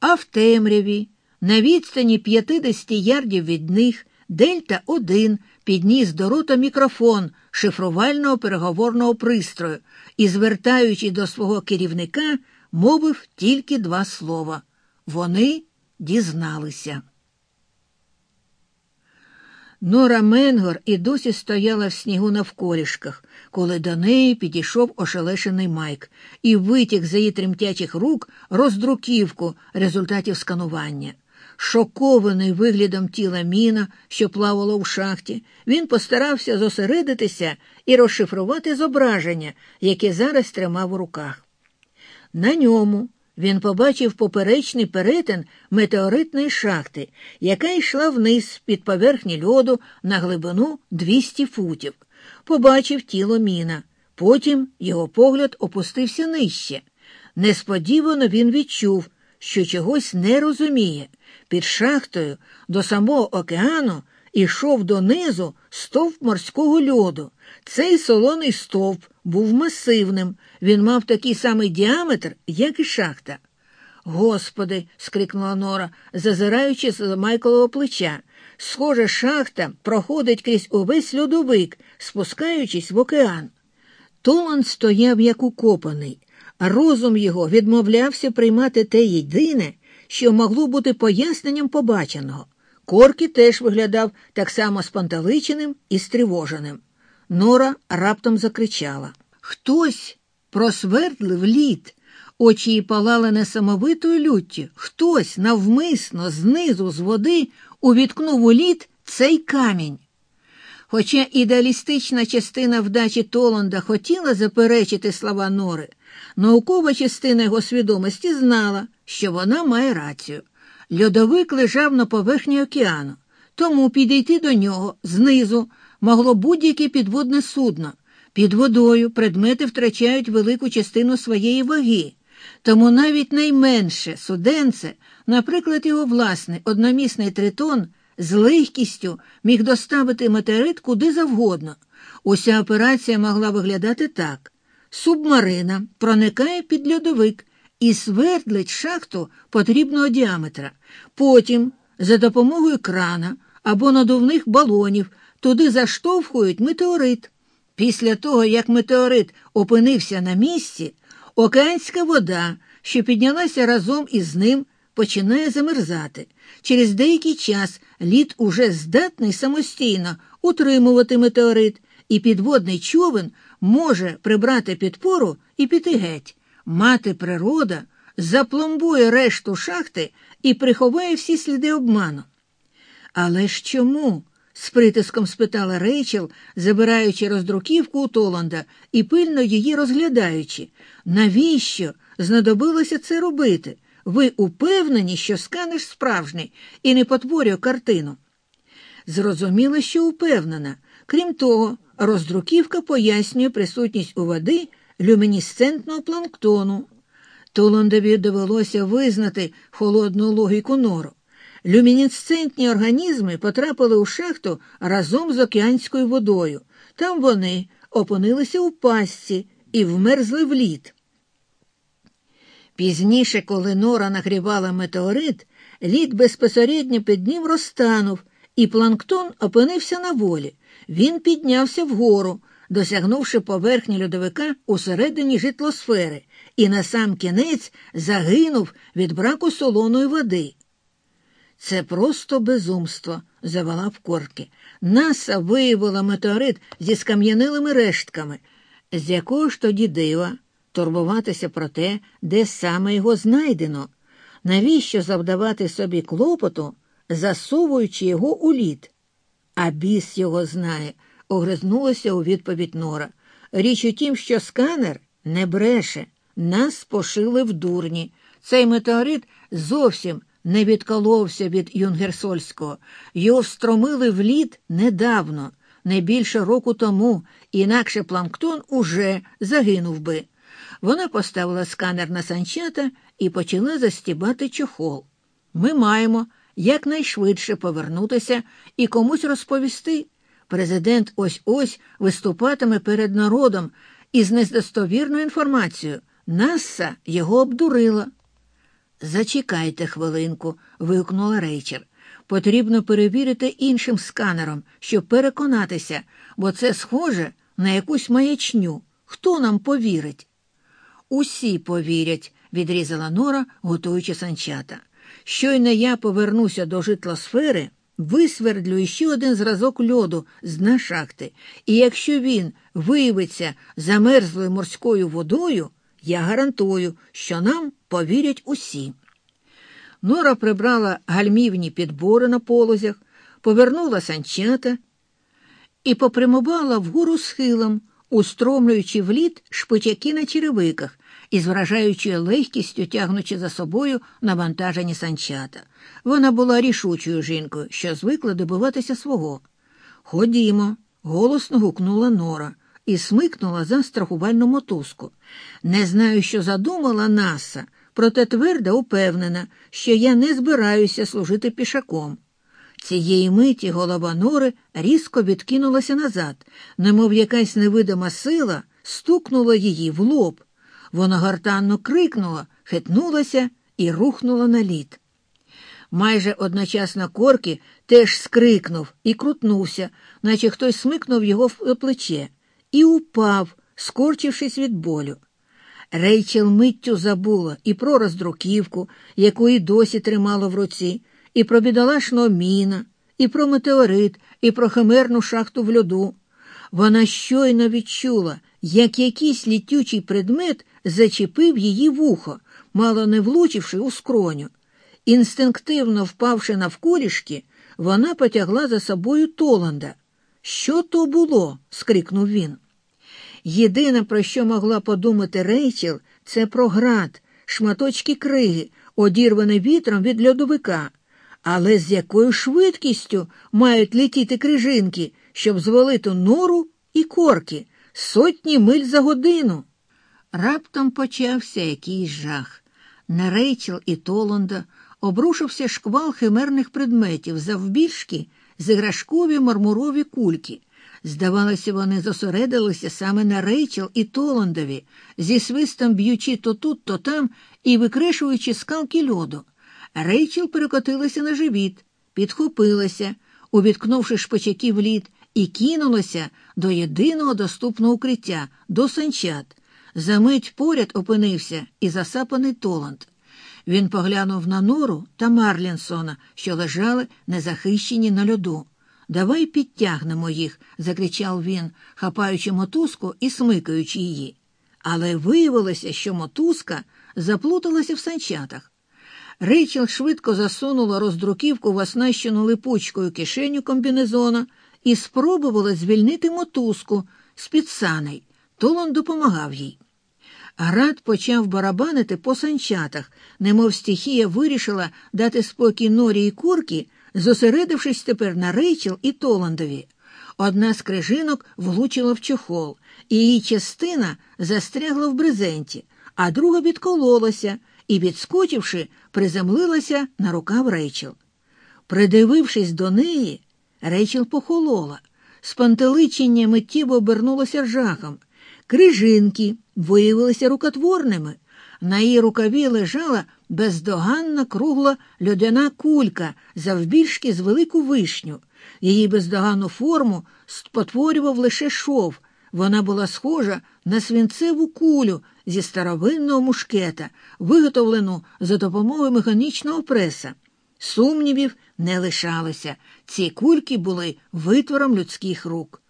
А в темряві, на відстані 50 ярдів від них, Дельта 1 підніс до рота мікрофон шифрувального переговорного пристрою і, звертаючи до свого керівника, мовив тільки два слова. Вони дізналися. Нора Менгор і досі стояла в снігу навколішках, коли до неї підійшов ошелешений Майк і витяг за її тремтячих рук роздруківку результатів сканування. Шокований виглядом тіла міна, що плавало в шахті, він постарався зосередитися і розшифрувати зображення, яке зараз тримав у руках. На ньому він побачив поперечний перетин метеоритної шахти, яка йшла вниз під поверхні льоду на глибину 200 футів. Побачив тіло міна. Потім його погляд опустився нижче. Несподівано він відчув, що чогось не розуміє. Під шахтою до самого океану ішов донизу стовп морського льоду. Цей солоний стовп був масивним, він мав такий самий діаметр, як і шахта. Господи, скрикнула Нора, зазираючи з Майклового плеча. Схоже, шахта проходить крізь увесь льодовик, спускаючись в океан. Толан стояв як укопаний, а розум його відмовлявся приймати те єдине, що могло бути поясненням побаченого. Коркі теж виглядав так само спанталиченим і стривоженим. Нора раптом закричала Хтось просвердлив лід, очі її палали несамовитою люттю. Хтось навмисно знизу з води увіткнув у лід цей камінь. Хоча ідеалістична частина вдачі Толанда хотіла заперечити слова Нори, наукова частина його свідомості знала, що вона має рацію. Льодовик лежав на поверхні океану, тому підійти до нього знизу могло будь-яке підводне судно. Під водою предмети втрачають велику частину своєї ваги, тому навіть найменше суденце, наприклад, його власний одномісний тритон, з легкістю міг доставити метеорит куди завгодно. Уся операція могла виглядати так: субмарина проникає під льодовик і свердлить шахту потрібного діаметра. Потім, за допомогою крана або надувних балонів, туди заштовхують метеорит. Після того, як метеорит опинився на місці, океанська вода, що піднялася разом із ним, починає замерзати. Через деякий час лід уже здатний самостійно утримувати метеорит, і підводний човен може прибрати підпору і піти геть. Мати природа запломбує решту шахти і приховає всі сліди обману. Але ж чому? З притиском спитала Рейчел, забираючи роздруківку у Толанда і пильно її розглядаючи. Навіщо знадобилося це робити? Ви упевнені, що сканеш справжній і не потворює картину? Зрозуміло, що упевнена. Крім того, роздруківка пояснює присутність у води люмінесцентного планктону. Толандові довелося визнати холодну логіку нору. Люмінесцентні організми потрапили у шахту разом з океанською водою. Там вони опинилися у пастці і вмерзли в лід. Пізніше, коли нора нагрівала метеорит, лід безпосередньо під ним розтанув, і планктон опинився на волі. Він піднявся вгору, досягнувши поверхні льодовика усередині житлосфери, і на сам кінець загинув від браку солоної води. Це просто безумство, завалав корки. Наса виявила метеорит зі скам'янилими рештками. З якого ж тоді дива? турбуватися про те, де саме його знайдено, навіщо завдавати собі клопоту, засовуючи його у лід? А біс його знає, огризнулася у відповідь Нора. Річ у тім, що сканер не бреше, нас пошили в дурні. Цей метеорит зовсім не відколовся від Юнгерсольського. Його встромили в лід недавно, не більше року тому, інакше планктон уже загинув би. Вона поставила сканер на санчата і почала застібати чохол. Ми маємо якнайшвидше повернутися і комусь розповісти. Президент ось ось виступатиме перед народом із недостовірною інформацією. Наса його обдурила. Зачекайте хвилинку, вигукнула Рейчер. Потрібно перевірити іншим сканером, щоб переконатися, бо це схоже на якусь маячню. Хто нам повірить? Усі повірять, відрізала Нора, готуючи санчата. Щойно я повернуся до житлосфери, висвердлю іще один зразок льоду з дна шахти, і якщо він виявиться замерзлою морською водою, я гарантую, що нам повірять усі. Нора прибрала гальмівні підбори на полозях, повернула санчата і попрямувала вгору схилом, устромлюючи в лід шпитяки на черевиках і з легкістю тягнучи за собою навантажені санчата. Вона була рішучою жінкою, що звикла добиватися свого. Ходімо, голосно гукнула Нора і смикнула за страхувальну мотузку. Не знаю, що задумала Наса, проте твердо упевнена, що я не збираюся служити пішаком. Цієї миті голова Нори різко відкинулася назад, немов якась невидима сила стукнула її в лоб. Вона гартанно крикнула, хитнулася і рухнула на лід. Майже одночасно корки теж скрикнув і крутнувся, наче хтось смикнув його в плече, і упав, скорчившись від болю. Рейчел миттю забула і про роздруківку, яку і досі тримала в руці, і про бідолашного міна, і про метеорит, і про химерну шахту в льоду. Вона щойно відчула, як якийсь літючий предмет зачепив її вухо, мало не влучивши у скроню. Інстинктивно впавши навколішки, вона потягла за собою Толанда. Що то було? скрикнув він. Єдине, про що могла подумати Рейчел, це про град, шматочки криги, одірвані вітром від льодовика. Але з якою швидкістю мають летіти крижинки, щоб звалити нору і корки сотні миль за годину? Раптом почався якийсь жах. На Рейчел і Толонда обрушився шквал химерних предметів завбільшки з іграшкові мармурові кульки. Здавалося, вони зосередилися саме на Рейчел і Толандові, зі свистом б'ючи то тут, то там і викрешуючи скалки льоду. Рейчел перекотилася на живіт, підхопилася, увіткнувши шпачаки в лід, і кинулася до єдиного доступного укриття, до санчат. Замить поряд опинився і засапаний Толанд. Він поглянув на нору та Марлінсона, що лежали незахищені на льоду. Давай підтягнемо їх, закричав він, хапаючи мотузку і смикаючи її. Але виявилося, що мотузка заплуталася в санчатах. Рейчел швидко засунула роздруківку в оснащену липучкою кишеню комбінезона і спробувала звільнити мотузку з під саней. Толон допомагав їй. Град почав барабанити по санчатах, немов стихія вирішила дати спокій норі і курки, зосередившись тепер на Рейчел і Толандові. Одна з крижинок влучила в чохол, і її частина застрягла в брезенті, а друга відкололася і, відскочивши, приземлилася на рукав Рейчел. Придивившись до неї, Рейчел похолола. Спантеличення миттєво обернулося жахом. Крижинки виявилися рукотворними. На її рукаві лежала бездоганна кругла льодяна кулька завбільшки з велику вишню. Її бездоганну форму спотворював лише шов. Вона була схожа на свинцеву кулю зі старовинного мушкета, виготовлену за допомогою механічного преса. Сумнівів не лишалося. Ці кульки були витвором людських рук.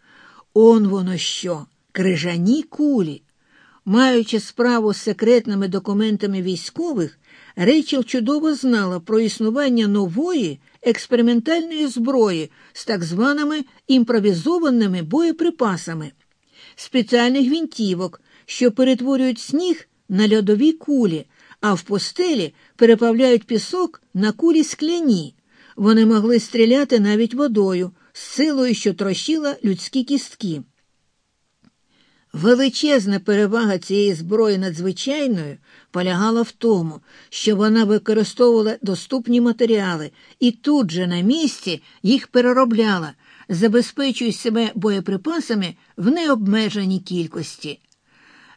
Он воно що, крижані кулі. Маючи справу з секретними документами військових, Рейчел чудово знала про існування нової експериментальної зброї з так званими імпровізованими боєприпасами, спеціальних гвинтівок, що перетворюють сніг на льодові кулі, а в постелі переправляють пісок на кулі скляні. Вони могли стріляти навіть водою, з силою, що трощила людські кістки. Величезна перевага цієї зброї надзвичайною полягала в тому, що вона використовувала доступні матеріали і тут же на місці їх переробляла, забезпечуючи себе боєприпасами в необмеженій кількості.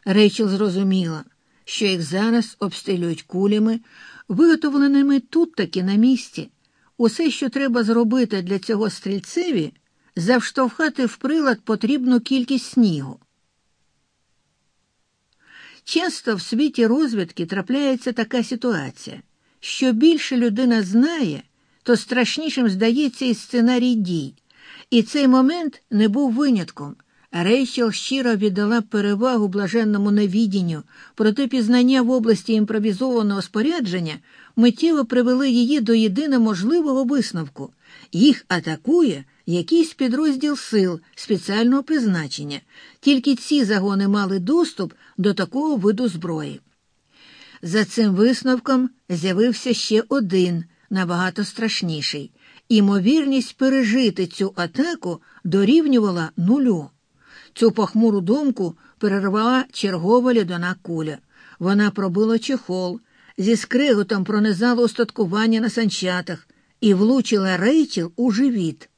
Рейчел зрозуміла, що їх зараз обстрілюють кулями, виготовленими тут таки на місці. Усе, що треба зробити для цього стрільцеві, завштовхати в прилад потрібну кількість снігу. Часто в світі розвідки трапляється така ситуація, що більше людина знає, то страшнішим здається і сценарій дій, і цей момент не був винятком. Рейчел щиро віддала перевагу блаженному невідінню, проте пізнання в області імпровізованого спорядження миттєво привели її до єдино можливого висновку. Їх атакує якийсь підрозділ сил спеціального призначення, тільки ці загони мали доступ до такого виду зброї. За цим висновком з'явився ще один, набагато страшніший. Імовірність пережити цю атаку дорівнювала нулю. Цю похмуру думку перервала чергова льодона куля. Вона пробила чехол, зі скриготом пронизала устаткування на санчатах і влучила рейчел у живіт.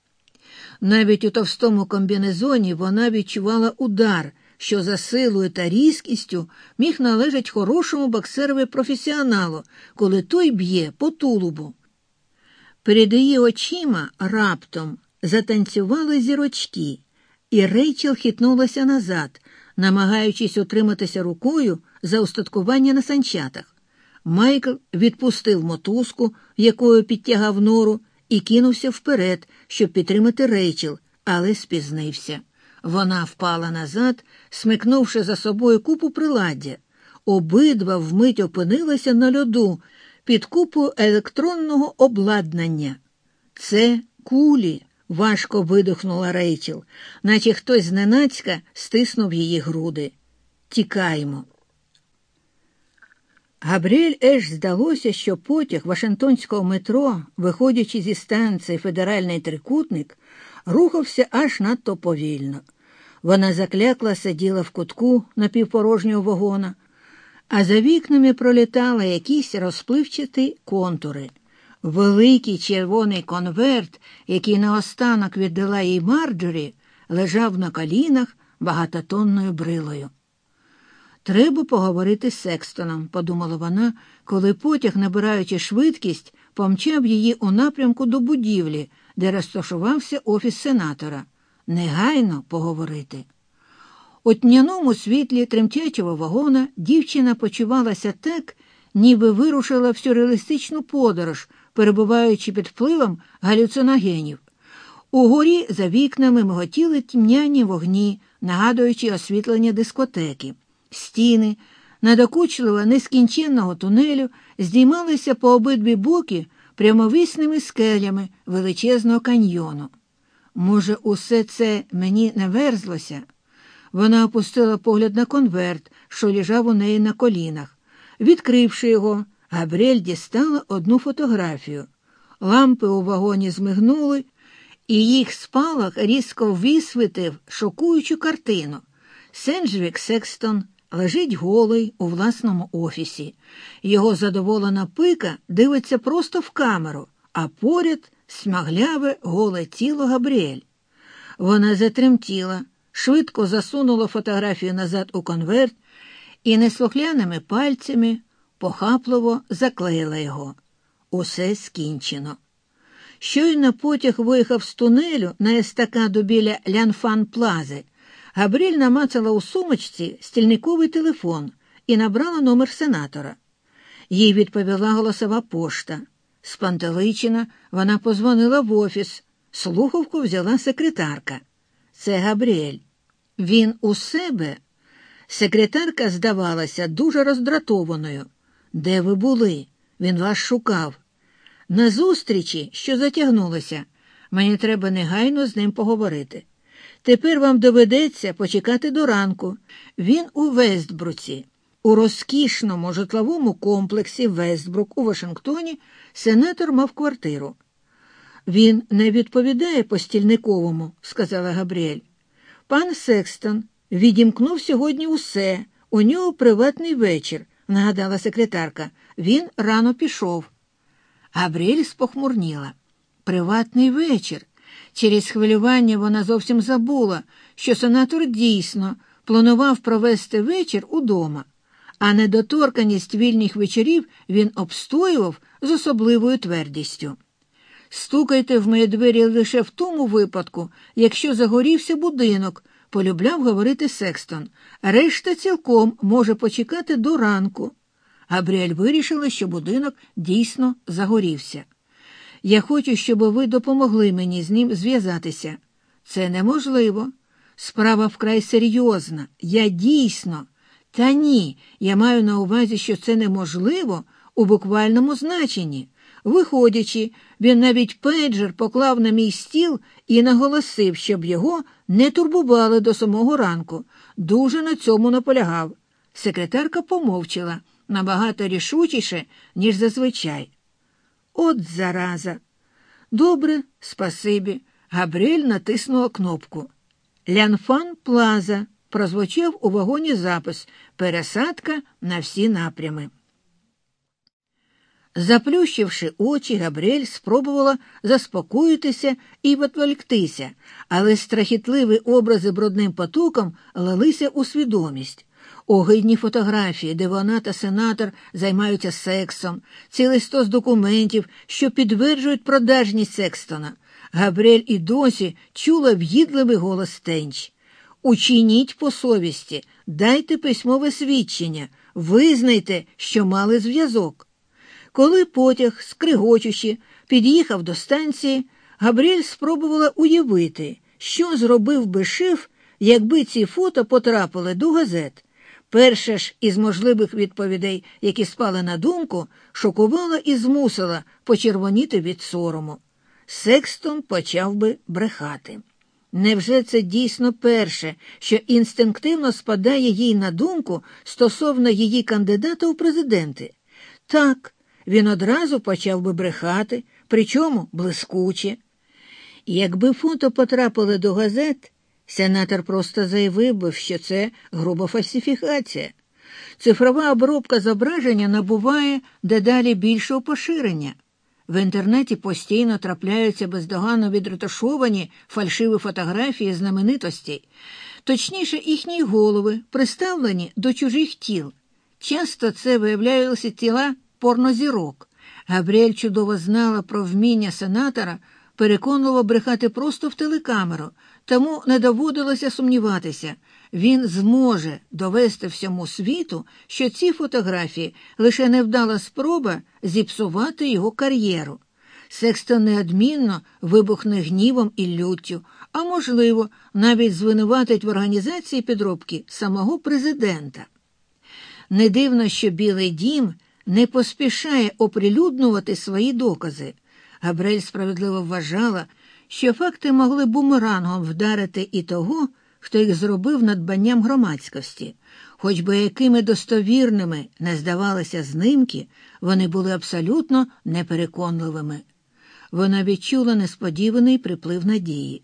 Навіть у товстому комбінезоні вона відчувала удар, що за силою та різкістю міг належати хорошому боксерові професіоналу, коли той б'є по тулубу. Перед її очима раптом затанцювали зірочки, і Рейчел хитнулася назад, намагаючись утриматися рукою за устаткування на санчатах. Майкл відпустив мотузку, якою підтягав нору, і кинувся вперед, щоб підтримати Рейчел, але спізнився. Вона впала назад, смикнувши за собою купу приладдя. Обидва вмить опинилися на льоду під купу електронного обладнання. Це кулі, важко видихнула Рейчел, наче хтось зненацька стиснув її груди. Тікаймо. Габріель Еш здалося, що потяг Вашингтонського метро, виходячи зі станції Федеральний трикутник, рухався аж надто повільно. Вона заклякла, сиділа в кутку напівпорожнього вагона, а за вікнами пролітали якісь розпливчаті контури. Великий червоний конверт, який наостанок віддала їй Марджорі, лежав на колінах багатотонною брилою. Треба поговорити з Секстоном, подумала вона, коли потяг, набираючи швидкість, помчав її у напрямку до будівлі, де розташувався офіс сенатора. Негайно поговорити. У тняному світлі тремтячого вагона дівчина почувалася так, ніби вирушила в сюрреалістичну подорож, перебуваючи під впливом галюциногенів. Угорі за вікнами миготіли тьмняні вогні, нагадуючи освітлення дискотеки. Стіни надокучливо нескінченного тунелю здіймалися по обидві боки прямовісними скелями величезного каньйону. Може, усе це мені не верзлося? Вона опустила погляд на конверт, що лежав у неї на колінах. Відкривши його, Габріель дістала одну фотографію. Лампи у вагоні змигнули, і їх спалах різко висвітив шокуючу картину. Сенджвік Секстон лежить голий у власному офісі. Його задоволена пика дивиться просто в камеру, а поряд смагляве голе тіло Габріель. Вона затремтіла, швидко засунула фотографію назад у конверт і неслухляними пальцями похапливо заклеїла його. Усе скінчено. Щойно потяг виїхав з тунелю на естакаду біля Лянфан Плази. Габріль намацала у сумочці стільниковий телефон і набрала номер сенатора. Їй відповіла голосова пошта. Спантеличина вона позвонила в офіс. Слухавку взяла секретарка. Це Габріель. Він у себе. Секретарка здавалася дуже роздратованою. Де ви були? Він вас шукав. На зустрічі, що затягнулося, мені треба негайно з ним поговорити. Тепер вам доведеться почекати до ранку. Він у Вестбруці. У розкішному житловому комплексі Вестбрук у Вашингтоні сенатор мав квартиру. Він не відповідає постільниковому, сказала Габріель. Пан Секстон відімкнув сьогодні усе. У нього приватний вечір, нагадала секретарка. Він рано пішов. Габріель спохмурніла. Приватний вечір. Через хвилювання вона зовсім забула, що сенатор дійсно планував провести вечір удома, а недоторканість вільних вечорів він обстоював з особливою твердістю. Стукайте в мої двері лише в тому випадку, якщо загорівся будинок, полюбляв говорити Секстон. Решта цілком може почекати до ранку. Габріель вирішила, що будинок дійсно загорівся. Я хочу, щоб ви допомогли мені з ним зв'язатися. Це неможливо. Справа вкрай серйозна. Я дійсно. Та ні, я маю на увазі, що це неможливо у буквальному значенні. Виходячи, він навіть пейджер поклав на мій стіл і наголосив, щоб його не турбували до самого ранку. Дуже на цьому наполягав. Секретарка помовчала набагато рішучіше, ніж зазвичай. От зараза. Добре, спасибі. Габріель натиснула кнопку. Лянфан Плаза прозвучав у вагоні запис Пересадка на всі напрями. Заплющивши очі, Габріель спробувала заспокоїтися і відволіктися, але страхітливі образи брудним потоком лилися у свідомість. Огидні фотографії, де вона та сенатор займаються сексом, цілий стос документів, що підтверджують продажність Секстона. Габріель і досі чула в'їдливий голос Тенч. Учиніть по совісті, дайте письмове свідчення, визнайте, що мали зв'язок. Коли потяг, скригочучи, під'їхав до станції, Габріель спробувала уявити, що зробив би шеф, якби ці фото потрапили до газет. Перша ж із можливих відповідей, які спали на думку, шокувала і змусила почервоніти від сорому. Секстон почав би брехати. Невже це дійсно перше, що інстинктивно спадає їй на думку стосовно її кандидата у президенти? Так, він одразу почав би брехати, причому блискуче. Якби фото потрапили до газет, Сенатор просто заявив би, що це груба фальсифікація. Цифрова обробка зображення набуває дедалі більшого поширення. В інтернеті постійно трапляються бездоганно відретушовані фальшиві фотографії знаменитостей, точніше, їхні голови приставлені до чужих тіл. Часто це виявляються тіла порнозірок. Габріель чудово знала про вміння сенатора переконливо брехати просто в телекамеру, тому не доводилося сумніватися. Він зможе довести всьому світу, що ці фотографії лише невдала спроба зіпсувати його кар'єру. Секстон неодмінно вибухне гнівом і люттю, а можливо, навіть звинуватить в організації підробки самого президента. Не дивно, що Білий дім не поспішає оприлюднювати свої докази. Габрель справедливо вважала, що факти могли бумерангом вдарити і того, хто їх зробив надбанням громадськості, хоч би якими достовірними не здавалися знимки, вони були абсолютно непереконливими. Вона відчула несподіваний приплив надії.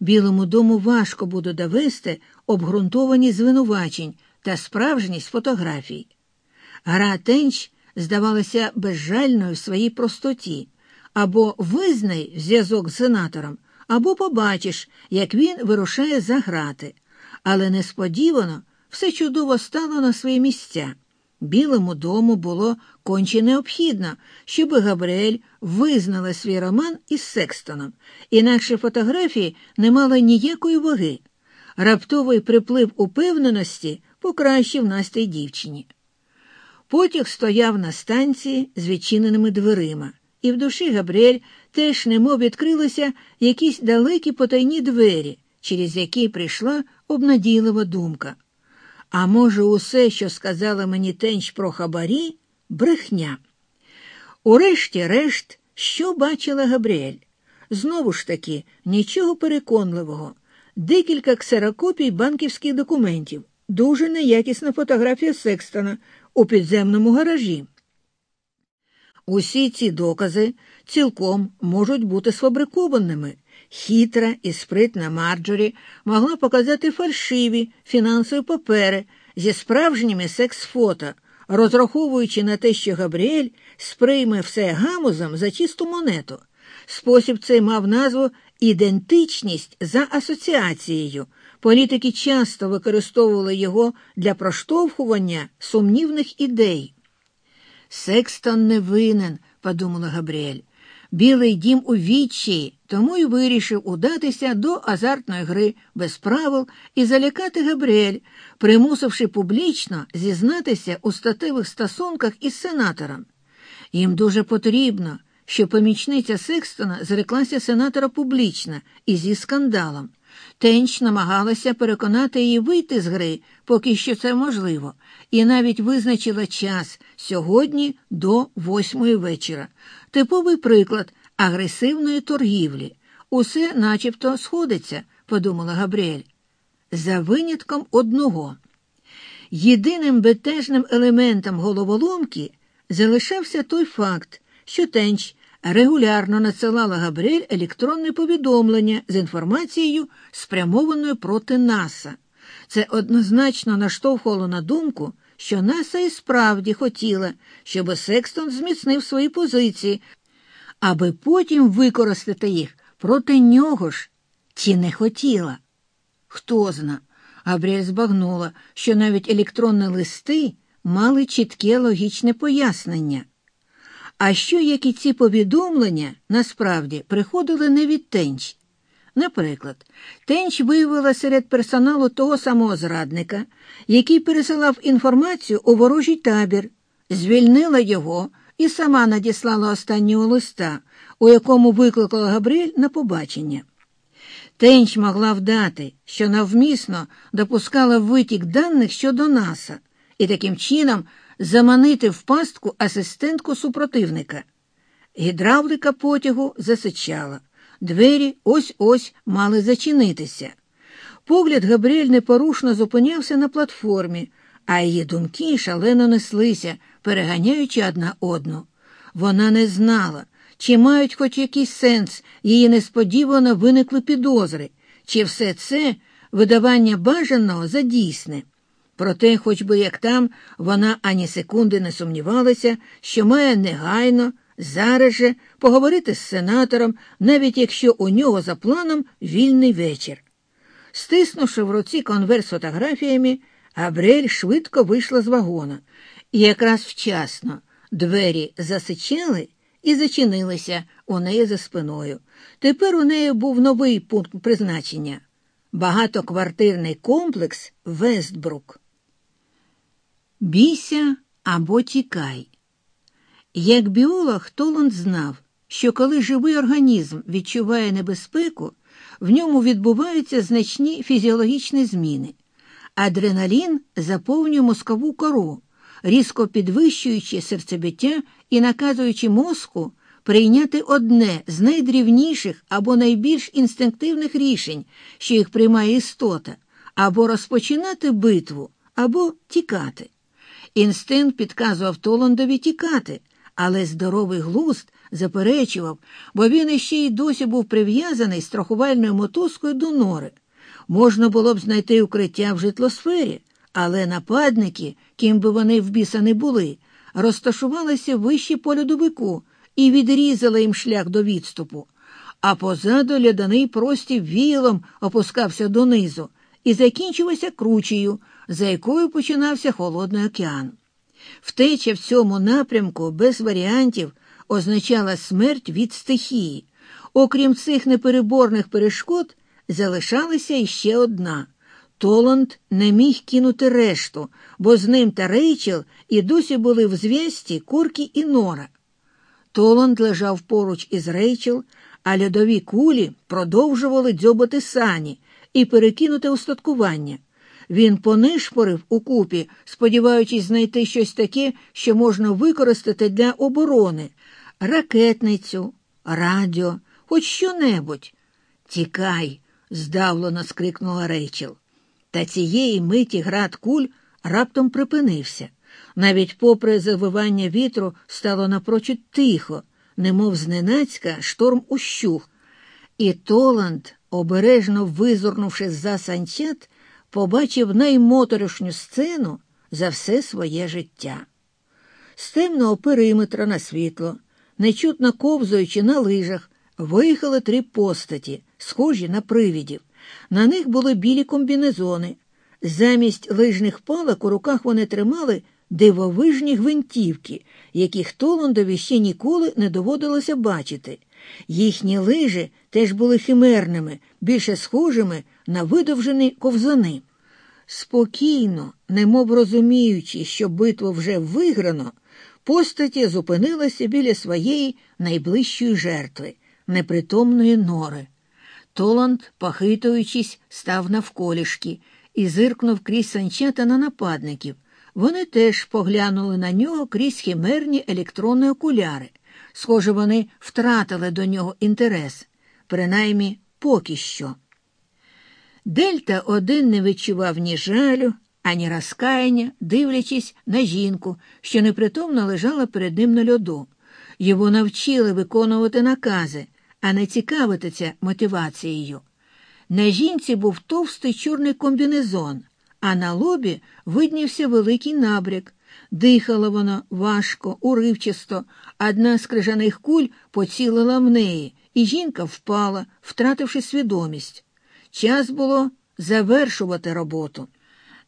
Білому дому важко буде довести обґрунтовані звинувачень та справжність фотографій. Гра Тенч здавалася безжальною в своїй простоті або визнай зв'язок з сенатором, або побачиш, як він вирушає за грати. Але несподівано все чудово стало на свої місця. Білому дому було конче необхідно, щоб Габриель визнала свій роман із Секстоном, інакше фотографії не мали ніякої ваги. Раптовий приплив упевненості покращив настрій дівчині. Потяг стояв на станції з відчиненими дверима і в душі Габріель теж немов відкрилися якісь далекі потайні двері, через які прийшла обнадійлива думка. А може, усе, що сказала мені тенч про хабарі, брехня. Урешті-решт, що бачила Габріель? Знову ж таки, нічого переконливого, декілька ксерокопій банківських документів, дуже неякісна фотографія Секстона у підземному гаражі. Усі ці докази цілком можуть бути сфабрикованими. Хитра і спритна Марджорі могла показати фальшиві фінансові папери зі справжніми секс-фото, розраховуючи на те, що Габріель сприйме все гамузом за чисту монету. Спосіб цей мав назву ідентичність за асоціацією. Політики часто використовували його для проштовхування сумнівних ідей. Секстон не винен, подумала Габріель. Білий дім у відчаї, тому й вирішив удатися до азартної гри без правил і залякати Габріель, примусивши публічно зізнатися у статевих стосунках із сенатором. Їм дуже потрібно, що помічниця Секстона зреклася сенатора публічно і зі скандалом. Тенч намагалася переконати її вийти з гри, поки що це можливо, і навіть визначила час сьогодні до восьмої вечора. Типовий приклад агресивної торгівлі. Усе начебто сходиться, подумала Габріель. За винятком одного. Єдиним бетежним елементом головоломки залишався той факт, що Тенч регулярно надсилала Габріель електронне повідомлення з інформацією, спрямованою проти НАСА. Це однозначно наштовхувало на думку, що НАСА і справді хотіла, щоб Секстон зміцнив свої позиції, аби потім використати їх проти нього ж, чи не хотіла. Хто зна, Габріель збагнула, що навіть електронні листи мали чітке логічне пояснення. А що як і ці повідомлення насправді приходили не від Тенч? Наприклад, Тенч виявила серед персоналу того самого зрадника, який пересилав інформацію у ворожий табір, звільнила його і сама надіслала останнього листа, у якому викликала Габріель на побачення. Тенч могла вдати, що навмісно допускала витік даних щодо НАСА і таким чином заманити в пастку асистентку супротивника. Гідравлика потягу засичала. Двері ось ось мали зачинитися. Погляд Габріель непорушно зупинявся на платформі, а її думки шалено неслися, переганяючи одна одну. Вона не знала, чи мають хоч якийсь сенс її несподівано виникли підозри, чи все це видавання бажаного за дійсне. Проте, хоч би як там, вона ані секунди не сумнівалася, що має негайно, зараз же поговорити з сенатором, навіть якщо у нього за планом вільний вечір. Стиснувши в руці конверт з фотографіями, Габріель швидко вийшла з вагона, і якраз вчасно двері засичали і зачинилися у неї за спиною. Тепер у неї був новий пункт призначення багатоквартирний комплекс Вестбрук. Бійся або тікай. Як біолог, Толанд знав, що коли живий організм відчуває небезпеку, в ньому відбуваються значні фізіологічні зміни. Адреналін заповнює мозкову кору, різко підвищуючи серцебиття і наказуючи мозку прийняти одне з найдрівніших або найбільш інстинктивних рішень, що їх приймає істота, або розпочинати битву, або тікати. Інстинкт підказував Толандові тікати, але здоровий глузд заперечував, бо він іще й досі був прив'язаний страхувальною мотузкою до нори. Можна було б знайти укриття в житлосфері, але нападники, ким би вони в біса не були, розташувалися вище по льодовику і відрізали їм шлях до відступу. А позаду ляданий простір вілом опускався донизу і закінчувався кручею, за якою починався холодний океан. Втеча в цьому напрямку без варіантів означала смерть від стихії. Окрім цих непереборних перешкод, залишалася іще одна. Толанд не міг кинути решту, бо з ним та Рейчел і досі були в зв'язці Куркі і Нора. Толанд лежав поруч із Рейчел, а льодові кулі продовжували дзьобати сані і перекинути устаткування. Він понишпорив у купі, сподіваючись знайти щось таке, що можна використати для оборони ракетницю, радіо, хоч що-небудь. Тікай, здавлено скрикнула Рейчел. Та цієї миті град куль раптом припинився. Навіть попри завивання вітру стало напрочуд тихо, немов зненацька шторм ущух, і Толанд, обережно визирнувши за санчат, побачив наймоторошню сцену за все своє життя. З темного периметра на світло, нечутно ковзуючи на лижах, виїхали три постаті, схожі на привідів. На них були білі комбінезони. Замість лижних палок у руках вони тримали дивовижні гвинтівки, яких Толандові ще ніколи не доводилося бачити. Їхні лижі теж були химерними, більше схожими на видовжені ковзани. Спокійно, немов розуміючи, що битву вже виграно, постаті зупинилася біля своєї найближчої жертви, непритомної нори. Толанд, похитуючись, став навколішки і зиркнув крізь санчата на нападників. Вони теж поглянули на нього крізь химерні електронні окуляри. Схоже, вони втратили до нього інтерес, принаймні поки що. Дельта один не відчував ні жалю, ані розкаяння, дивлячись на жінку, що непритомно лежала перед ним на льоду. Його навчили виконувати накази, а не цікавитися мотивацією. На жінці був товстий чорний комбінезон, а на лобі виднівся великий набряк. Дихала вона важко, уривчисто, одна з крижаних куль поцілила в неї, і жінка впала, втративши свідомість. Час було завершувати роботу.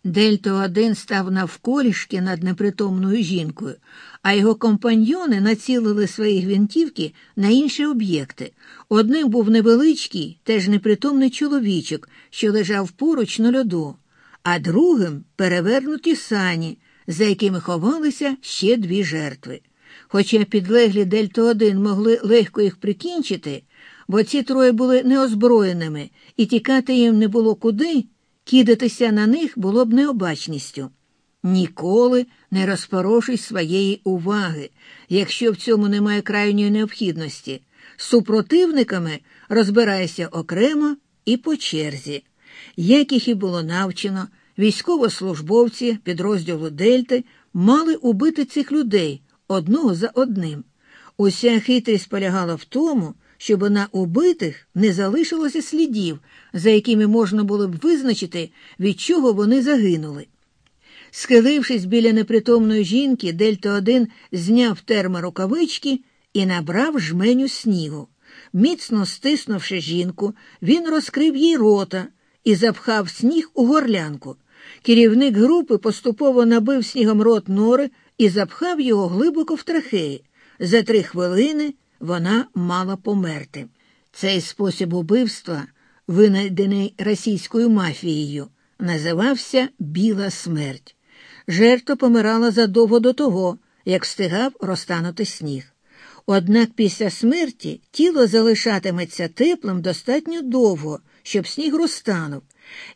Дельто один став навколішки над непритомною жінкою, а його компаньйони націлили свої гвинтівки на інші об'єкти. Одним був невеличкий, теж непритомний чоловічок, що лежав поруч на льоду, а другим перевернуті сані, за якими ховалися ще дві жертви. Хоча підлеглі Дельто один могли легко їх прикінчити, бо ці троє були неозброєними, і тікати їм не було куди, кидатися на них було б необачністю. Ніколи не розпорошуй своєї уваги, якщо в цьому немає крайньої необхідності. З супротивниками розбирайся окремо і по черзі. Як їх і було навчено, військовослужбовці підрозділу Дельти мали убити цих людей одного за одним. Уся хитрість полягала в тому, щоб на убитих не залишилося слідів, за якими можна було б визначити, від чого вони загинули. Схилившись біля непритомної жінки, Дельта 1 зняв терморукавички і набрав жменю снігу. Міцно стиснувши жінку, він розкрив їй рота і запхав сніг у горлянку. Керівник групи поступово набив снігом рот нори і запхав його глибоко в трахеї. За три хвилини вона мала померти. Цей спосіб убивства, винайдений російською мафією, називався Біла смерть. Жертва помирала задовго до того, як встигав розтанути сніг. Однак після смерті тіло залишатиметься теплим достатньо довго, щоб сніг розтанув.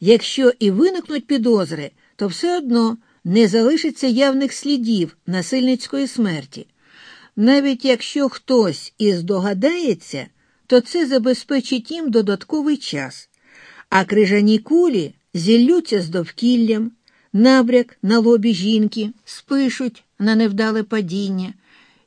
Якщо і виникнуть підозри, то все одно не залишиться явних слідів насильницької смерті. Навіть якщо хтось і здогадається, то це забезпечить їм додатковий час, а крижані кулі зіллються з довкіллям, набряк на лобі жінки, спишуть на невдале падіння,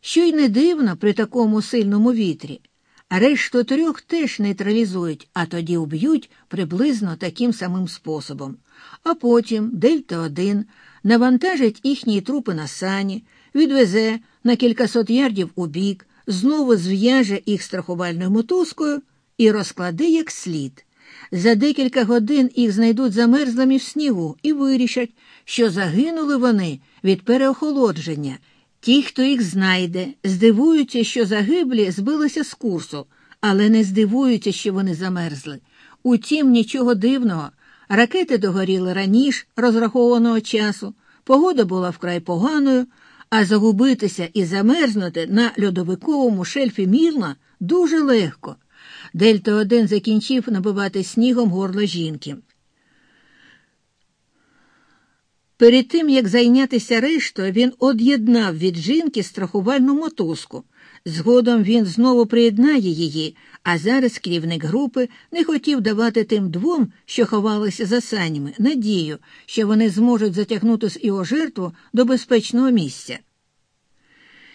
що й не дивно при такому сильному вітрі. Решту трьох теж нейтралізують, а тоді уб'ють приблизно таким самим способом. А потім Дельта 1 навантажить їхні трупи на сані, відвезе на кількасот ярдів у бік, знову зв'яже їх страхувальною мотузкою і розкладе як слід. За декілька годин їх знайдуть замерзлими в снігу і вирішать, що загинули вони від переохолодження. Ті, хто їх знайде, здивуються, що загиблі збилися з курсу, але не здивуються, що вони замерзли. Утім, нічого дивного. Ракети догоріли раніше розрахованого часу, погода була вкрай поганою, а загубитися і замерзнути на льодовиковому шельфі Мірна дуже легко. Дельта 1 закінчив набивати снігом горло жінки. Перед тим, як зайнятися рештою, він од'єднав від жінки страхувальну мотузку. Згодом він знову приєднає її, а зараз керівник групи не хотів давати тим двом, що ховалися за санями, надію, що вони зможуть затягнути з його жертву до безпечного місця.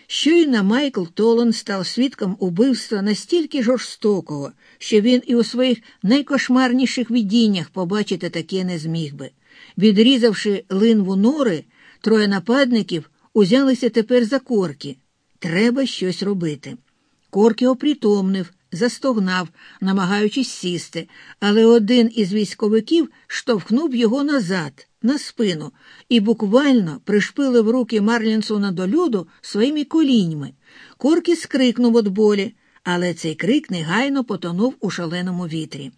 Щойно Майкл Толон став свідком убивства настільки жорстокого, що він і у своїх найкошмарніших видіннях побачити таке не зміг би. Відрізавши линву нори, троє нападників узялися тепер за корки. Треба щось робити. Корки опритомнив, застогнав, намагаючись сісти, але один із військовиків штовхнув його назад, на спину, і буквально пришпилив руки Марлінсона до льоду своїми коліньми. Корки скрикнув від болі, але цей крик негайно потонув у шаленому вітрі.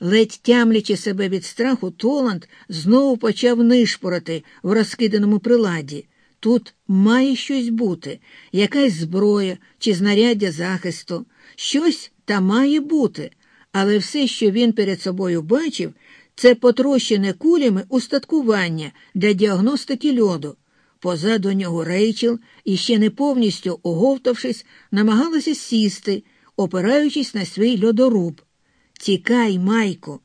Ледь тямлячи себе від страху, Толанд знову почав нишпорити в розкиданому приладі. Тут має щось бути, якась зброя чи знаряддя захисту, щось та має бути, але все, що він перед собою бачив, це потрощене кулями устаткування для діагностики льоду. Позаду нього Рейчел, іще не повністю оговтавшись, намагалася сісти, опираючись на свій льодоруб. Тікай, Майко.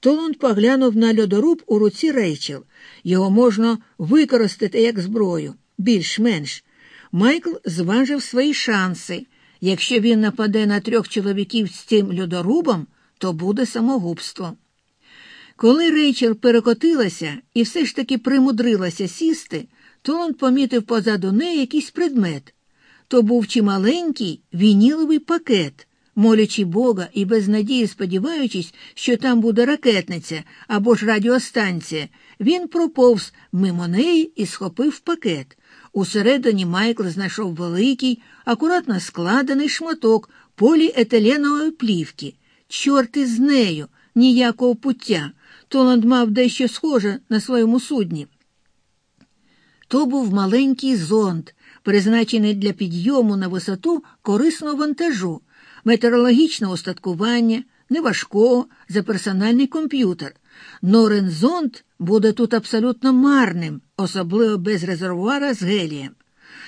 Толонд поглянув на льодоруб у руці Рейчел. Його можна використати як зброю, більш-менш. Майкл зважив свої шанси. Якщо він нападе на трьох чоловіків з цим льодорубом, то буде самогубство. Коли Рейчел перекотилася і все ж таки примудрилася сісти, Толанд помітив позаду неї якийсь предмет. То був чималенький вініловий пакет молячи Бога і без надії сподіваючись, що там буде ракетниця або ж радіостанція, він проповз мимо неї і схопив пакет. Усередині Майкл знайшов великий, акуратно складений шматок поліетиленової плівки. Чорти з нею, ніякого пуття. Толанд мав дещо схоже на своєму судні. То був маленький зонд, призначений для підйому на висоту корисного вантажу метеорологічне устаткування, неважкого за персональний комп'ютер. Норензонд буде тут абсолютно марним, особливо без резервуара з гелієм.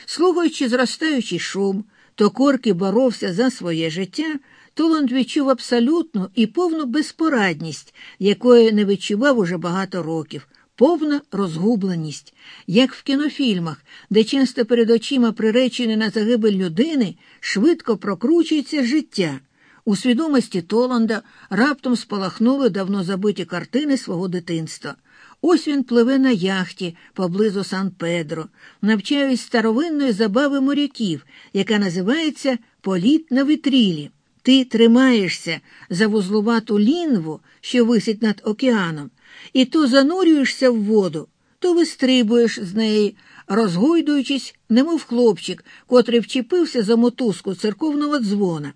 Слухаючи зростаючий шум, то Корки боровся за своє життя, Толанд відчув абсолютну і повну безпорадність, якої не відчував уже багато років повна розгубленість, як в кінофільмах, де часто перед очима приречені на загибель людини, швидко прокручується життя. У свідомості Толанда раптом спалахнули давно забиті картини свого дитинства. Ось він пливе на яхті поблизу Сан Педро, навчаюсь старовинної забави моряків, яка називається Політ на витрілі. Ти тримаєшся за вузлувату лінву, що висить над океаном, і то занурюєшся в воду, то вистрибуєш з неї, розгойдуючись, немов хлопчик, котрий вчепився за мотузку церковного дзвона.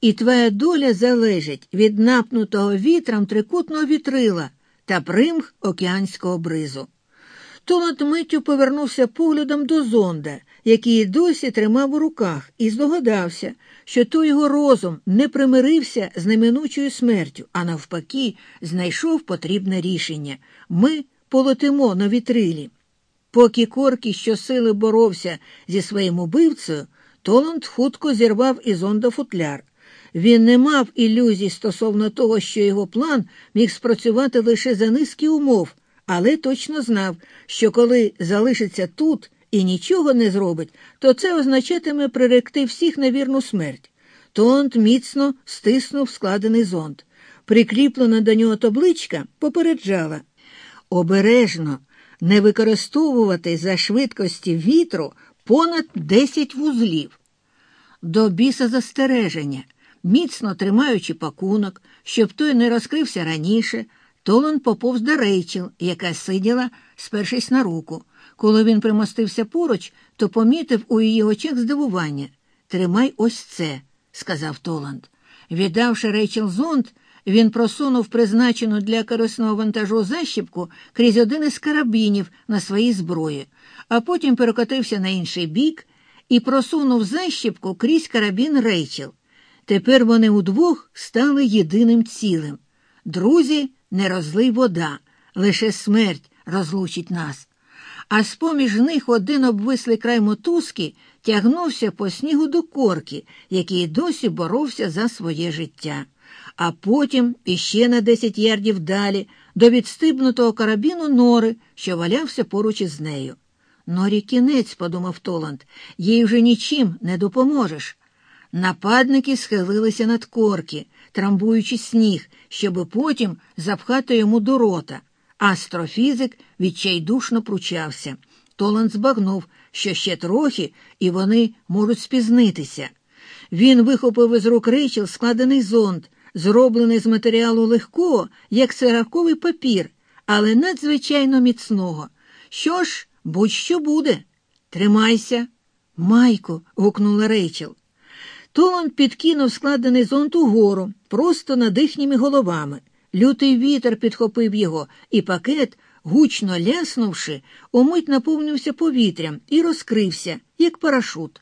І твоя доля залежить від напнутого вітром трикутного вітрила та примх океанського бризу. Толанд миттю повернувся поглядом до зонда, який досі тримав у руках, і здогадався, що той його розум не примирився з неминучою смертю, а навпаки, знайшов потрібне рішення ми полетимо на вітрилі. Поки Коркі щосили боровся зі своїм убивцею, Толанд хутко зірвав із зонда футляр. Він не мав ілюзій стосовно того, що його план міг спрацювати лише за низки умов, але точно знав, що коли залишиться тут і нічого не зробить, то це означатиме приректи всіх на вірну смерть. Тонт міцно стиснув складений зонт. Прикріплена до нього табличка попереджала обережно не використовувати за швидкості вітру понад 10 вузлів. До біса застереження, міцно тримаючи пакунок, щоб той не розкрився раніше. Толан поповз до Рейчел, яка сиділа, спершись на руку. Коли він примостився поруч, то помітив у її очах здивування. Тримай ось це, сказав Толанд. Віддавши Рейчел зонт, він просунув призначену для корисного вантажу защіпку крізь один із карабінів на своїй зброї, а потім перекотився на інший бік і просунув защіпку крізь карабін Рейчел. Тепер вони удвох стали єдиним цілим. Друзі не розлий вода, лише смерть розлучить нас. А з поміж них один обвислий край мотузки тягнувся по снігу до корки, який досі боровся за своє життя. А потім іще на десять ярдів далі до відстибнутого карабіну нори, що валявся поруч із нею. Норі кінець, подумав Толанд, їй вже нічим не допоможеш. Нападники схилилися над корки, трамбуючи сніг, щоби потім запхати йому до рота. Астрофізик відчайдушно пручався. Толанд збагнув, що ще трохи, і вони можуть спізнитися. Він вихопив із рук Рейчел складений зонд, зроблений з матеріалу легкого, як сираковий папір, але надзвичайно міцного. Що ж, будь-що буде. Тримайся. Майко. гукнула Рейчел. Толанд підкинув складений зонт угору, просто над їхніми головами. Лютий вітер підхопив його, і пакет, гучно ляснувши, умить наповнився повітрям і розкрився, як парашут.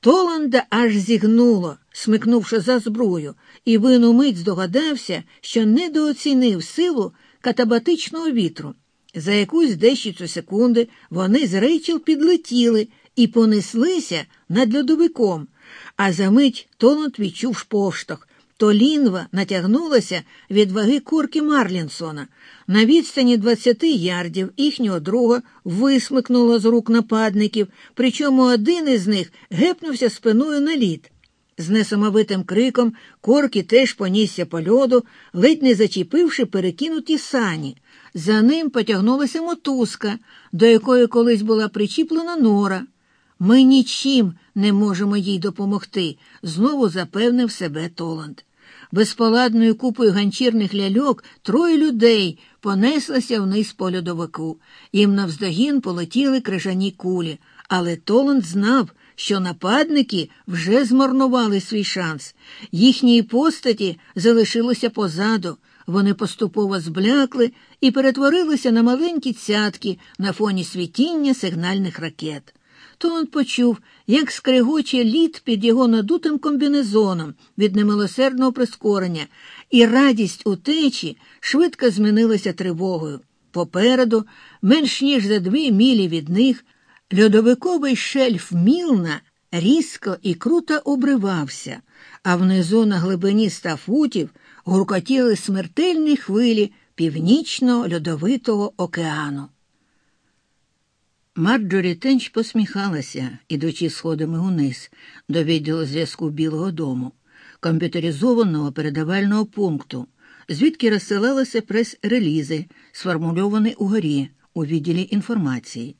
Толанда аж зігнуло, смикнувши за зброю, і він умить здогадався, що недооцінив силу катабатичного вітру. За якусь дещицю секунди вони з Рейчел підлетіли і понеслися над льодовиком, а за мить Толанд відчув шповштах. То лінва натягнулася від ваги курки Марлінсона. На відстані 20 ярдів їхнього друга висмикнуло з рук нападників, причому один із них гепнувся спиною на лід. З несамовитим криком корки теж понісся по льоду, ледь не зачепивши перекинуті сані. За ним потягнулася мотузка, до якої колись була причіплена нора. Ми нічим не можемо їй допомогти, знову запевнив себе Толанд. Безпаладною купою ганчірних ляльок троє людей понеслися вниз по льодовику. Їм навздогін полетіли крижані кулі, але Толанд знав, що нападники вже змарнували свій шанс. Їхньої постаті залишилося позаду. Вони поступово зблякли і перетворилися на маленькі цятки на фоні світіння сигнальних ракет. Толанд почув, як скригоче лід під його надутим комбінезоном від немилосердного прискорення, і радість утечі швидко змінилася тривогою. Попереду, менш ніж за дві мілі від них, льодовиковий шельф Мілна різко і круто обривався, а внизу на глибині ста футів гуркотіли смертельні хвилі північно льодовитого океану. Марджорі Тенч посміхалася, ідучи сходами униз до відділу зв'язку Білого дому, комп'ютеризованого передавального пункту, звідки розсилалися прес-релізи, сформульовані угорі у відділі інформації.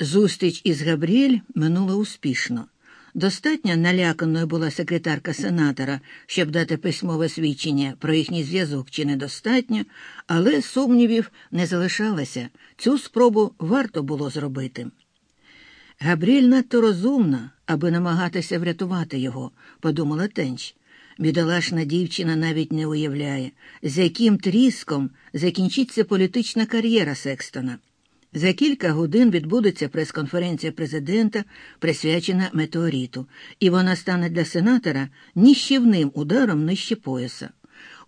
Зустріч із Габріель минула успішно. Достатньо наляканою була секретарка сенатора, щоб дати письмове свідчення про їхній зв'язок чи недостатньо, але сумнівів не залишалося. Цю спробу варто було зробити. Габріель надто розумна, аби намагатися врятувати його, подумала Тенч. Бідолашна дівчина навіть не уявляє, з яким тріском закінчиться політична кар'єра Секстона. За кілька годин відбудеться прес-конференція президента, присвячена метеориту, і вона стане для сенатора ніщівним ударом нижче пояса.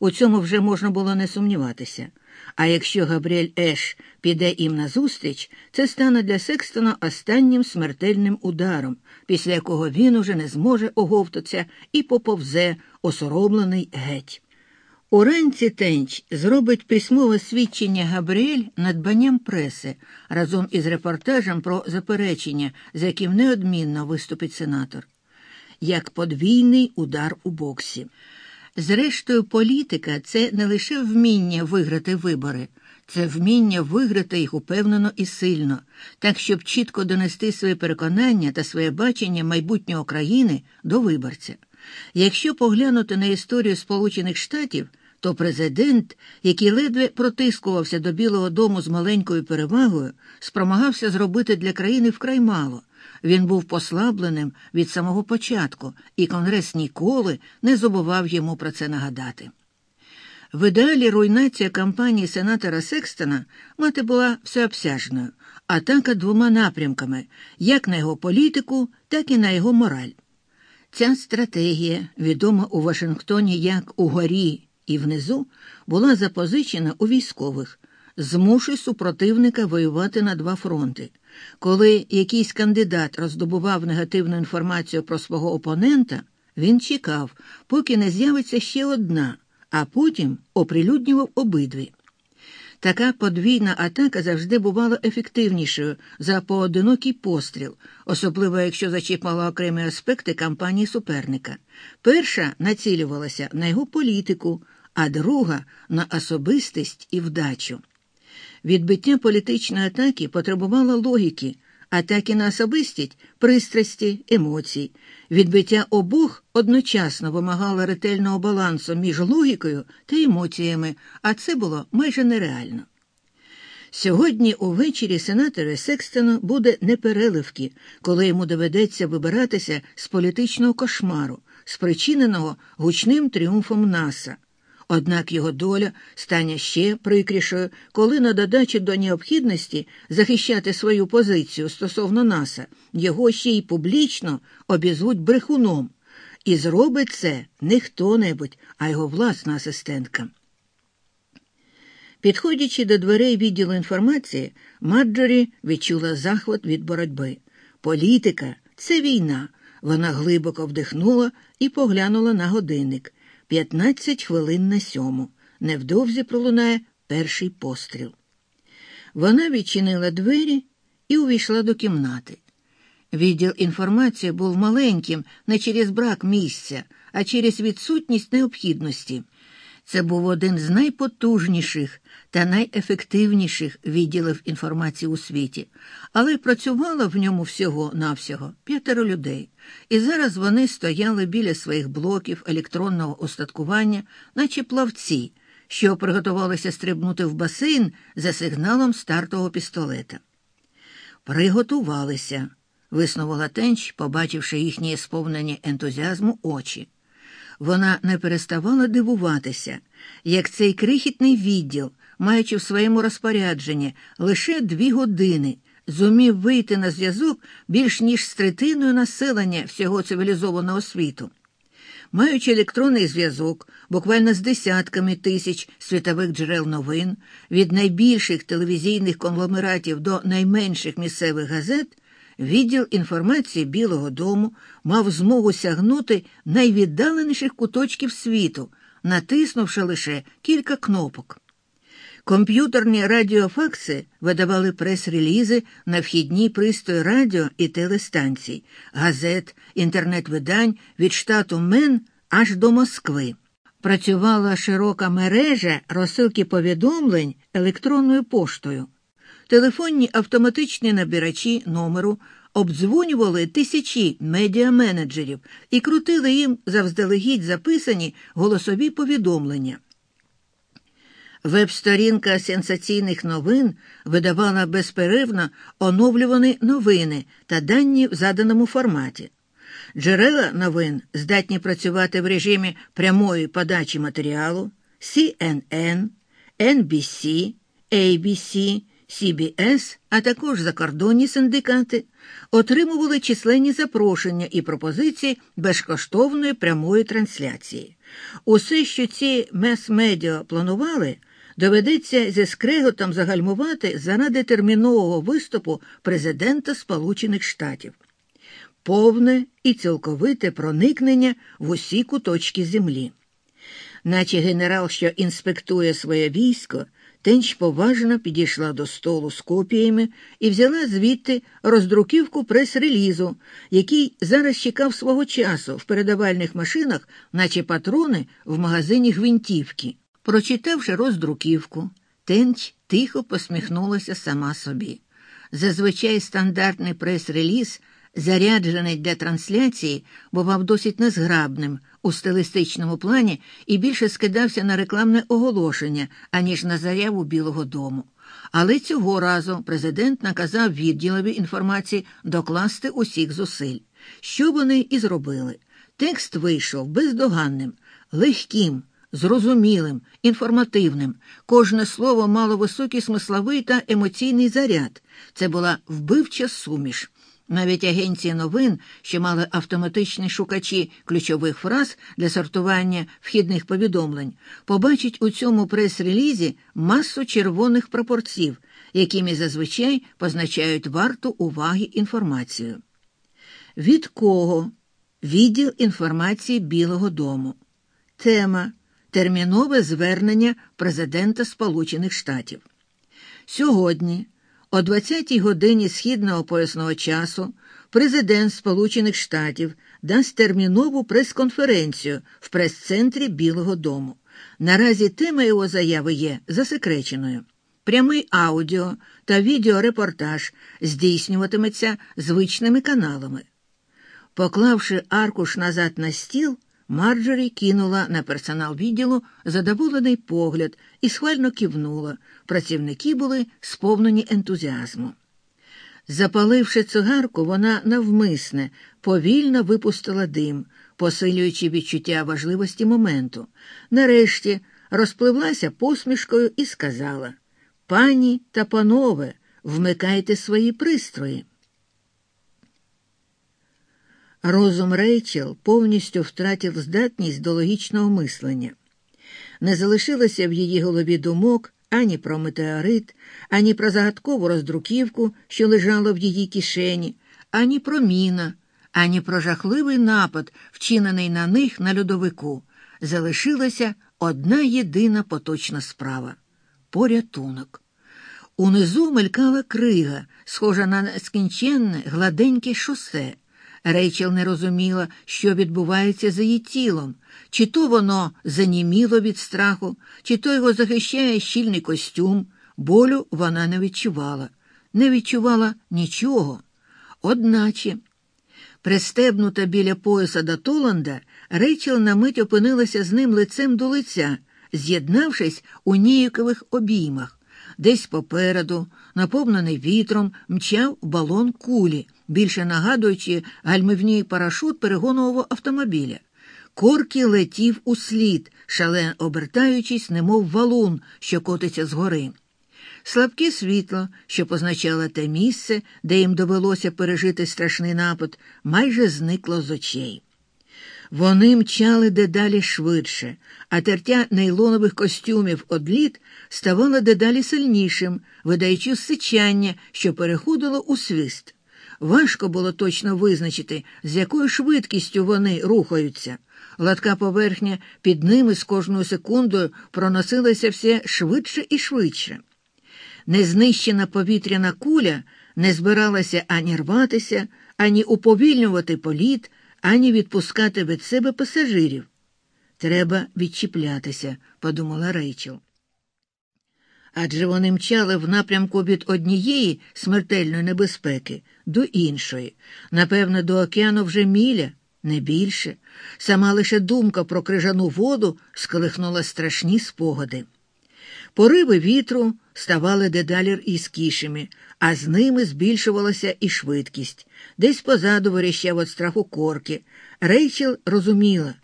У цьому вже можна було не сумніватися. А якщо Габріель Еш піде їм назустріч, це стане для Секстона останнім смертельним ударом, після якого він уже не зможе оговтатися і поповзе, осоромлений геть. Уранці Тенч зробить письмове свідчення Габріель надбанням преси разом із репортажем про заперечення, з яким неодмінно виступить сенатор, як подвійний удар у боксі. Зрештою, політика це не лише вміння виграти вибори, це вміння виграти їх упевнено і сильно, так щоб чітко донести своє переконання та своє бачення майбутнього країни до виборця. Якщо поглянути на історію Сполучених Штатів, то президент, який ледве протискувався до Білого дому з маленькою перевагою, спромагався зробити для країни вкрай мало. Він був послабленим від самого початку, і Конгрес ніколи не забував йому про це нагадати. В ідеалі руйнація кампанії сенатора Секстона мати була всеобсяжною, атака двома напрямками як на його політику, так і на його мораль. Ця стратегія, відома у Вашингтоні як угорі і внизу, була запозичена у військових. змушуй супротивника воювати на два фронти. Коли якийсь кандидат роздобував негативну інформацію про свого опонента, він чекав, поки не з'явиться ще одна, а потім оприлюднював обидві. Така подвійна атака завжди бувала ефективнішою за поодинокий постріл, особливо якщо зачіпала окремі аспекти кампанії суперника. Перша націлювалася на його політику, а друга на особистість і вдачу. Відбиття політичної атаки потребувало логіки, атаки на особистість пристрасті, емоцій. Відбиття обох одночасно вимагало ретельного балансу між логікою та емоціями, а це було майже нереально. Сьогодні увечері сенатору Секстону буде непереливки, коли йому доведеться вибиратися з політичного кошмару, спричиненого гучним тріумфом НАСА. Однак його доля стане ще прикрішою, коли на додачу до необхідності захищати свою позицію стосовно НАСА, його ще й публічно обізвуть брехуном. І зробить це не хто-небудь, а його власна асистентка. Підходячи до дверей відділу інформації, Маджорі відчула захват від боротьби. Політика це війна. Вона глибоко вдихнула і поглянула на годинник. П'ятнадцять хвилин на сьому. Невдовзі пролунає перший постріл. Вона відчинила двері і увійшла до кімнати. Відділ інформації був маленьким не через брак місця, а через відсутність необхідності. Це був один з найпотужніших та найефективніших відділів інформації у світі, але працювало в ньому всього-навсього п'ятеро людей, і зараз вони стояли біля своїх блоків електронного устаткування, наче плавці, що приготувалися стрибнути в басейн за сигналом стартового пістолета. Приготувалися, виснувала Тенч, побачивши їхні сповнені ентузіазму очі. Вона не переставала дивуватися, як цей крихітний відділ, маючи в своєму розпорядженні лише дві години, зумів вийти на зв'язок більш ніж з третиною населення всього цивілізованого світу. Маючи електронний зв'язок, буквально з десятками тисяч світових джерел новин, від найбільших телевізійних конгломератів до найменших місцевих газет. Відділ інформації Білого Дому мав змогу сягнути найвіддаленіших куточків світу, натиснувши лише кілька кнопок. Комп'ютерні радіофакси видавали прес-релізи на вхідні пристрої радіо і телестанцій, газет, інтернет-видань від штату Мен аж до Москви. Працювала широка мережа розсилки повідомлень електронною поштою. Телефонні автоматичні набирачі номеру обдзвонювали тисячі медіаменеджерів і крутили їм завздалегідь записані голосові повідомлення. Веб-сторінка сенсаційних новин видавала безперервно оновлювані новини та дані в заданому форматі. Джерела новин здатні працювати в режимі прямої подачі матеріалу CNN, NBC, ABC, CBS, а також закордонні синдикати, отримували численні запрошення і пропозиції безкоштовної прямої трансляції. Усе, що ці мес-медіа планували, доведеться зі скреготом загальмувати заради термінового виступу президента Сполучених Штатів. Повне і цілковите проникнення в усі куточки землі. Наче генерал, що інспектує своє військо, Тенч поважно підійшла до столу з копіями і взяла звідти роздруківку прес-релізу, який зараз чекав свого часу в передавальних машинах, наче патрони в магазині гвинтівки. Прочитавши роздруківку, Тенч тихо посміхнулася сама собі. Зазвичай стандартний прес-реліз заряджений для трансляції, бував досить незграбним у стилістичному плані і більше скидався на рекламне оголошення, аніж на заяву Білого Дому. Але цього разу президент наказав відділові інформації докласти усіх зусиль. Що вони і зробили. Текст вийшов бездоганним, легким, зрозумілим, інформативним. Кожне слово мало високий смисловий та емоційний заряд. Це була вбивча суміш. Навіть агенції новин, що мали автоматичні шукачі ключових фраз для сортування вхідних повідомлень, побачать у цьому прес-релізі масу червоних пропорців, якими зазвичай позначають варту уваги інформацію. Від кого? Відділ інформації Білого Дому. Тема термінове звернення президента Сполучених Штатів. Сьогодні, о 20-й годині східного поясного часу, президент Сполучених Штатів дасть термінову прес-конференцію в прес-центрі Білого Дому. Наразі тема його заяви є засекреченою. Прямий аудіо та відеорепортаж здійснюватиметься звичними каналами. Поклавши аркуш назад на стіл, Марджорі кинула на персонал відділу задоволений погляд і схвально кивнула. Працівники були сповнені ентузіазму. Запаливши цигарку, вона навмисне, повільно випустила дим, посилюючи відчуття важливості моменту. Нарешті розпливлася посмішкою і сказала Пані та панове, вмикайте свої пристрої. Розум Рейчел повністю втратив здатність до логічного мислення. Не залишилося в її голові думок ані про метеорит, ані про загадкову роздруківку, що лежала в її кишені, ані про міна, ані про жахливий напад, вчинений на них на льодовику. Залишилася одна єдина поточна справа порятунок. Унизу мелькала крига, схожа на скінченне гладеньке шосе. Рейчел не розуміла, що відбувається за її тілом, чи то воно заніміло від страху, чи то його захищає щільний костюм. Болю вона не відчувала, не відчувала нічого. Одначе, пристебнута біля пояса до Толанда, Рейчел на мить опинилася з ним лицем до лиця, з'єднавшись у ніякових обіймах. Десь попереду, наповнений вітром, мчав балон кулі, більше нагадуючи гальмівній парашут перегонового автомобіля. Коркі летів у слід, шален обертаючись, немов валун, що котиться згори. Слабке світло, що позначало те місце, де їм довелося пережити страшний напад, майже зникло з очей. Вони мчали дедалі швидше, а тертя нейлонових костюмів одліт ставало дедалі сильнішим, видаючи сичання, що переходило у свист. Важко було точно визначити, з якою швидкістю вони рухаються. Ладка поверхня під ними з кожною секундою проносилася все швидше і швидше. Незнищена повітряна куля не збиралася ані рватися, ані уповільнювати політ ані відпускати від себе пасажирів. Треба відчіплятися, подумала Рейчел. Адже вони мчали в напрямку від однієї смертельної небезпеки до іншої. Напевно, до океану вже міля, не більше. Сама лише думка про крижану воду сколихнула страшні спогади. Пориви вітру ставали дедалі різкішими, а з ними збільшувалася і швидкість. Десь позаду виріщав від страху корки. Рейчел розуміла,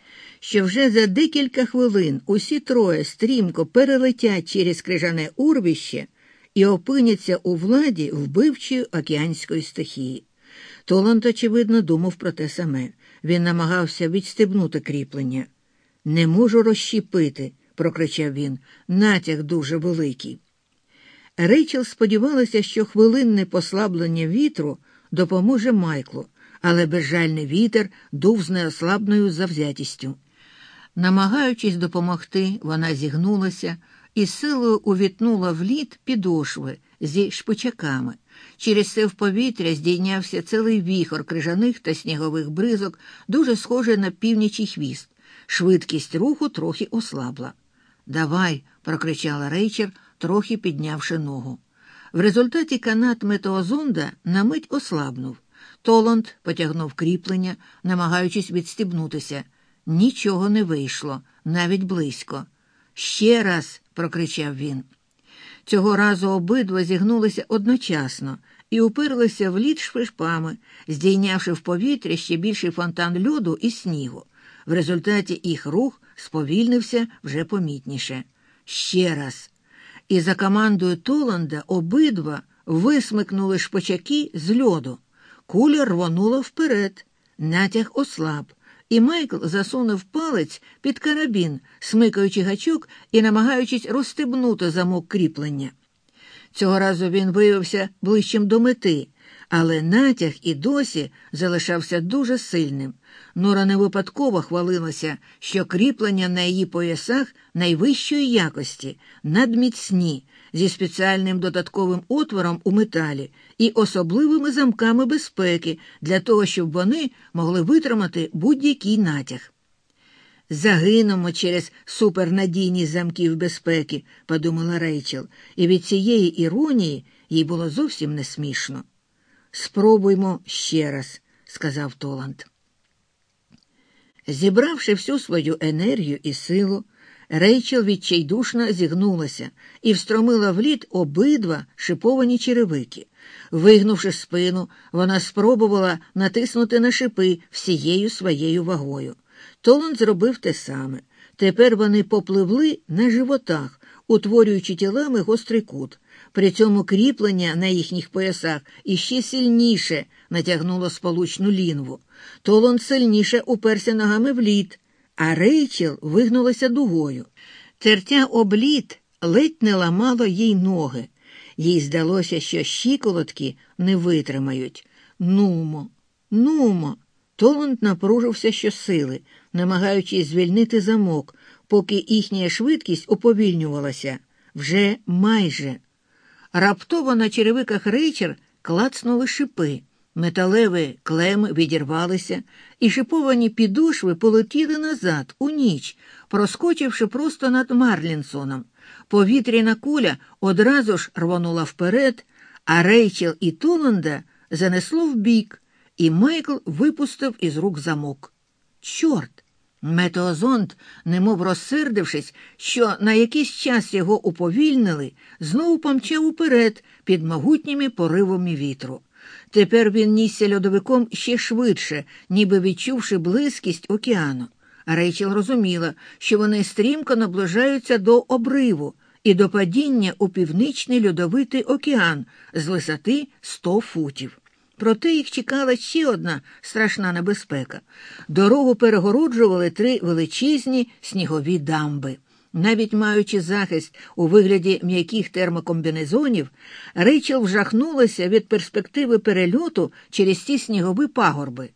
що вже за декілька хвилин усі троє стрімко перелетять через крижане урвище і опиняться у владі вбивчої океанської стихії. Толанд, очевидно, думав про те саме. Він намагався відстебнути кріплення. Не можу розщіпити, прокричав він, натяг дуже великий. Рейчел сподівалася, що хвилинне послаблення вітру допоможе Майклу, але безжальний вітер дув з неослабною завзятістю. Намагаючись допомогти, вона зігнулася і силою увітнула в лід підошви зі шпичаками. Через це в повітря здійнявся цілий віхор крижаних та снігових бризок, дуже схожий на північий хвіст. Швидкість руху трохи ослабла. Давай, прокричала Рейчер, трохи піднявши ногу. В результаті канат метеозонда на мить ослабнув. Толанд потягнув кріплення, намагаючись відстібнутися. Нічого не вийшло, навіть близько. Ще раз, прокричав він. Цього разу обидва зігнулися одночасно і уперлися в лід шпишпами, здійнявши в повітря ще більший фонтан льоду і снігу. В результаті їх рух сповільнився вже помітніше. Ще раз. І за командою Толанда обидва висмикнули шпочаки з льоду. Куля рвонула вперед, натяг ослаб, і Майкл засунув палець під карабін, смикаючи гачок і намагаючись розстебнути замок кріплення. Цього разу він виявився ближчим до мети, але натяг і досі залишався дуже сильним. Нора не випадково хвалилася, що кріплення на її поясах найвищої якості, надміцні, зі спеціальним додатковим отвором у металі і особливими замками безпеки для того, щоб вони могли витримати будь-який натяг. Загинемо через супернадійність замків безпеки, подумала Рейчел, і від цієї іронії їй було зовсім не смішно. Спробуймо ще раз, сказав Толанд. Зібравши всю свою енергію і силу, Рейчел відчайдушно зігнулася і встромила в лід обидва шиповані черевики. Вигнувши спину, вона спробувала натиснути на шипи всією своєю вагою. Толанд зробив те саме. Тепер вони попливли на животах, утворюючи тілами гострий кут. При цьому кріплення на їхніх поясах іще сильніше натягнуло сполучну лінву. Толон сильніше уперся ногами в лід, а Рейчел вигнулася дугою. Тертя об лід ледь не ламало їй ноги. Їй здалося, що щиколотки не витримають. Нумо, нумо. Толанд напружився щосили, намагаючись звільнити замок, поки їхня швидкість уповільнювалася. Вже майже. Раптово на черевиках рейчер клацнули шипи. Металеві клеми відірвалися, і шиповані підошви полетіли назад у ніч, проскочивши просто над Марлінсоном. Повітряна куля одразу ж рвонула вперед, а Рейчел і Толанда занесло вбік, і Майкл випустив із рук замок. Чорт! Метеозонд, немов розсердившись, що на якийсь час його уповільнили, знову помчав уперед під могутніми поривами вітру. Тепер він нісся льодовиком ще швидше, ніби відчувши близькість океану. Рейчел розуміла, що вони стрімко наближаються до обриву і до падіння у північний льодовитий океан з висоти 100 футів. Проте їх чекала ще одна страшна небезпека. Дорогу перегороджували три величезні снігові дамби. Навіть маючи захист у вигляді м'яких термокомбінезонів, Рейчел вжахнулася від перспективи перельоту через ці снігові пагорби.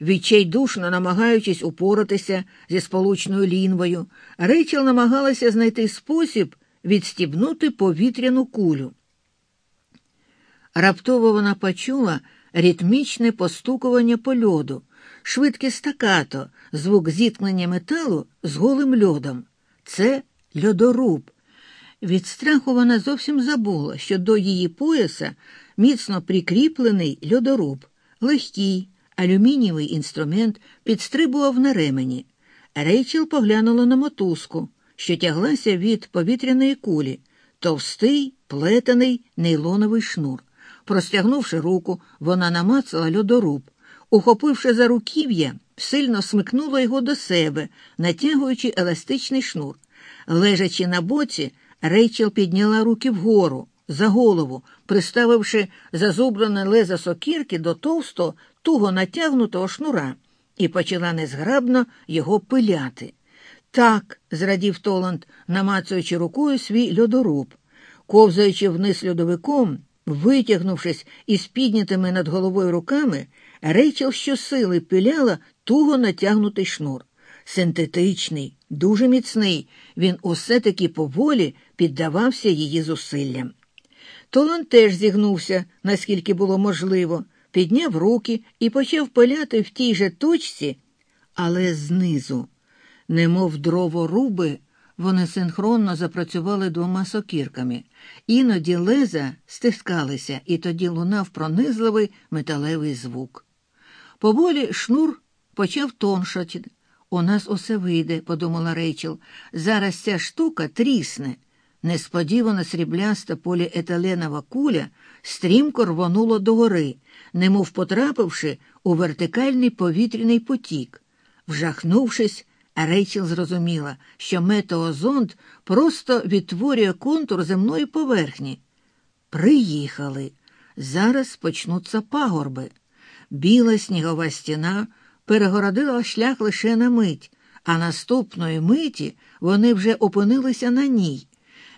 Відчайдушно намагаючись упоратися зі сполучною лінвою, Рейчел намагалася знайти спосіб відстібнути повітряну кулю. Раптово вона почула ритмічне постукування по льоду, швидке стакато, звук зіткнення металу з голим льодом. Це льодоруб. Від страху вона зовсім забула, що до її пояса міцно прикріплений льодоруб, легкий, алюмінієвий інструмент підстрибував на ремені. Рейчел поглянула на мотузку, що тяглася від повітряної кулі, товстий, плетений нейлоновий шнур. Простягнувши руку, вона намацала льодоруб. Ухопивши за руків'я, сильно смикнула його до себе, натягуючи еластичний шнур. Лежачи на боці, Рейчел підняла руки вгору, за голову, приставивши зазублене леза сокірки до товсто, туго натягнутого шнура, і почала незграбно його пиляти. Так, зрадів Толанд, намацуючи рукою свій льодоруб. Ковзаючи вниз льодовиком, витягнувшись із піднятими над головою руками, Рейчел щосили пиляла туго натягнутий шнур. Синтетичний, дуже міцний, він усе таки поволі піддавався її зусиллям. Толан теж зігнувся, наскільки було можливо, підняв руки і почав пиляти в тій же точці, але знизу, немов дроворуби, вони синхронно запрацювали двома сокірками. Іноді леза стискалися, і тоді лунав пронизливий металевий звук. Поволі шнур почав тоншати. У нас усе вийде, подумала Рейчел. Зараз ця штука трісне. Несподівано срібляста поліетиленова куля стрімко рвонула догори, немов потрапивши у вертикальний повітряний потік. Вжахнувшись, Рейчел зрозуміла, що метеозонд просто відтворює контур земної поверхні. Приїхали. Зараз почнуться пагорби. Біла снігова стіна перегородила шлях лише на мить, а наступної миті вони вже опинилися на ній.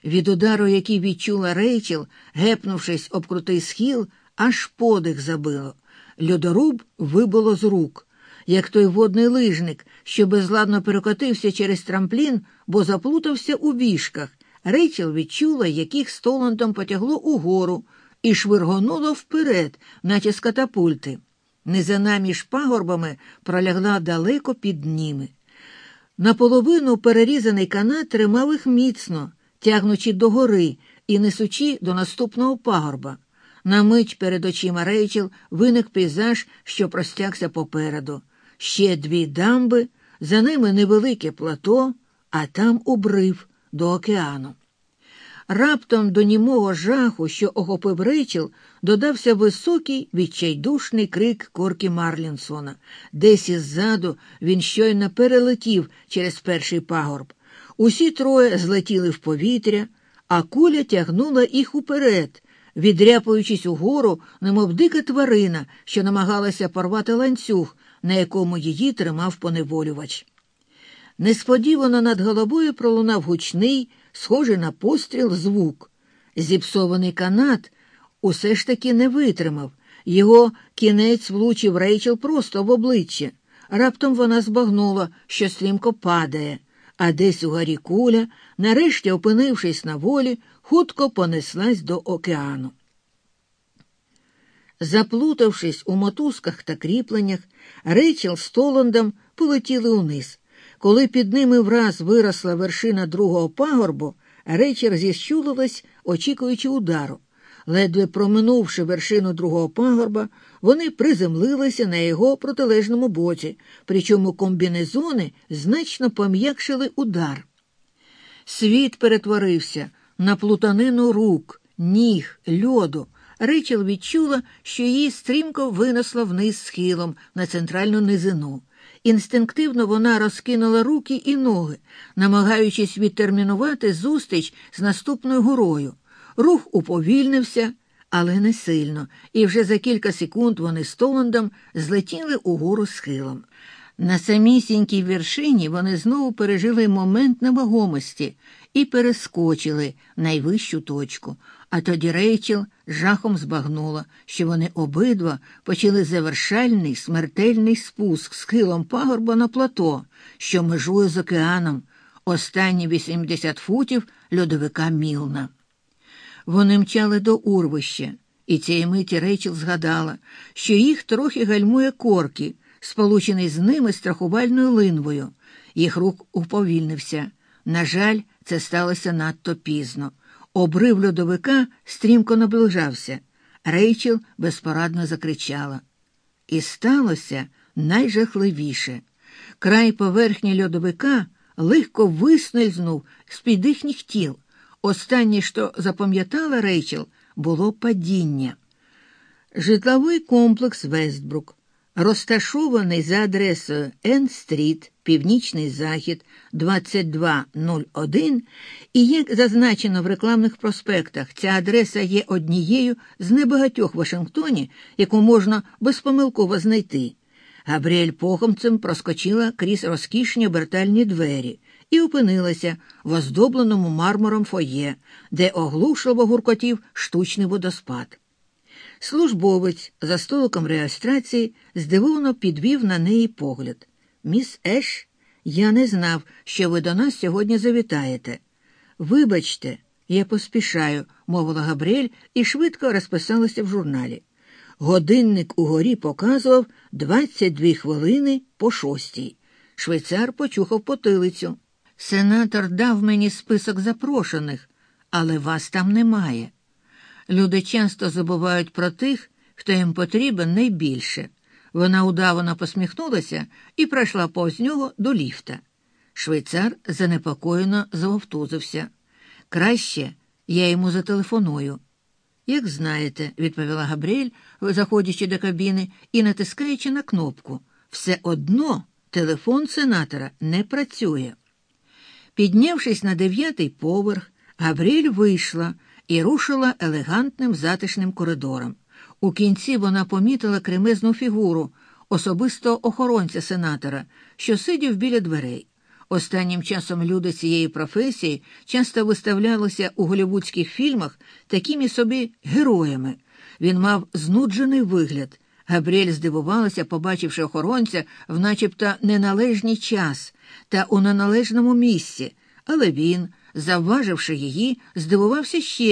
Від удару, який відчула Рейчел, гепнувшись об крутий схил, аж подих забило. Льодоруб вибило з рук, як той водний лижник, що безладно перекотився через трамплін, бо заплутався у вішках. Рейчел відчула, яких столантом потягло угору, і швиргонуло вперед, наче з катапульти. Низина між пагорбами пролягла далеко під ними. Наполовину перерізаний канат тримав їх міцно, тягнучи догори і несучи до наступного пагорба. На мить перед очима Рейчел виник пейзаж, що простягся попереду. Ще дві дамби, за ними невелике плато, а там обрив до океану. Раптом до німого жаху, що охопив Рейчел, додався високий відчайдушний крик Коркі Марлінсона. Десь іззаду він щойно перелетів через перший пагорб. Усі троє злетіли в повітря, а куля тягнула їх уперед, відряпуючись угору, немов дика тварина, що намагалася порвати ланцюг, на якому її тримав поневолювач. Несподівано над головою пролунав гучний, схожий на постріл звук. Зіпсований канат усе ж таки не витримав. Його кінець влучив Рейчел просто в обличчя. Раптом вона збагнула, що стрімко падає, а десь у горі куля, нарешті, опинившись на волі, хутко понеслась до океану. Заплутавшись у мотузках та кріпленнях, Рейчел з Толандом полетіли униз. Коли під ними враз виросла вершина другого пагорбу, Рейчер зіщулилась, очікуючи удару. Ледве проминувши вершину другого пагорба, вони приземлилися на його протилежному боці, причому комбінезони значно пом'якшили удар. Світ перетворився на плутанину рук, ніг, льоду. Рейчел відчула, що її стрімко винесло вниз схилом на центральну низину. Інстинктивно вона розкинула руки і ноги, намагаючись відтермінувати зустріч з наступною горою. Рух уповільнився, але не сильно, і вже за кілька секунд вони з Толандом злетіли угору схилом. На самісінькій вершині вони знову пережили момент невагомості і перескочили найвищу точку. А тоді Рейчел жахом збагнула, що вони обидва почали завершальний смертельний спуск схилом пагорба на плато, що межує з океаном, останні 80 футів льодовика Мілна. Вони мчали до урвища, і цієї миті Рейчел згадала, що їх трохи гальмує корки, сполучений з ними страхувальною линвою. Їх рук уповільнився. На жаль, це сталося надто пізно. Обрив льодовика стрімко наближався. Рейчел безпорадно закричала. І сталося найжахливіше. Край поверхні льодовика легко виснельзнув з під їхніх тіл. Останнє, що запам'ятала Рейчел, було падіння. Житловий комплекс Вестбрук, розташований за адресою Н-стріт, Північний Захід, 2201, і, як зазначено в рекламних проспектах, ця адреса є однією з небагатьох в Вашингтоні, яку можна безпомилково знайти. Габріель похомцем проскочила крізь розкішні обертальні двері і опинилася в оздобленому мармуром фоє, де оглушливо гуркотів штучний водоспад. Службовець за столиком реєстрації здивовано підвів на неї погляд. Міс Еш, я не знав, що ви до нас сьогодні завітаєте. Вибачте, я поспішаю, мовила Габріель і швидко розписалася в журналі. Годинник угорі показував 22 хвилини по шостій. Швейцар почухав потилицю. Сенатор дав мені список запрошених, але вас там немає. Люди часто забувають про тих, хто їм потрібен найбільше. Вона удавано посміхнулася і пройшла повз нього до ліфта. Швейцар занепокоєно завовтузився. Краще я йому зателефоную. Як знаєте, відповіла Габріель, заходячи до кабіни і натискаючи на кнопку. Все одно телефон сенатора не працює. Піднявшись на дев'ятий поверх, Габріель вийшла і рушила елегантним затишним коридором. У кінці вона помітила кремезну фігуру особисто охоронця сенатора, що сидів біля дверей. Останнім часом люди цієї професії часто виставлялися у голівудських фільмах такими собі героями. Він мав знуджений вигляд. Габріель здивувалася, побачивши охоронця в начебто неналежний час та у неналежному місці, але він, завваживши її, здивувався ще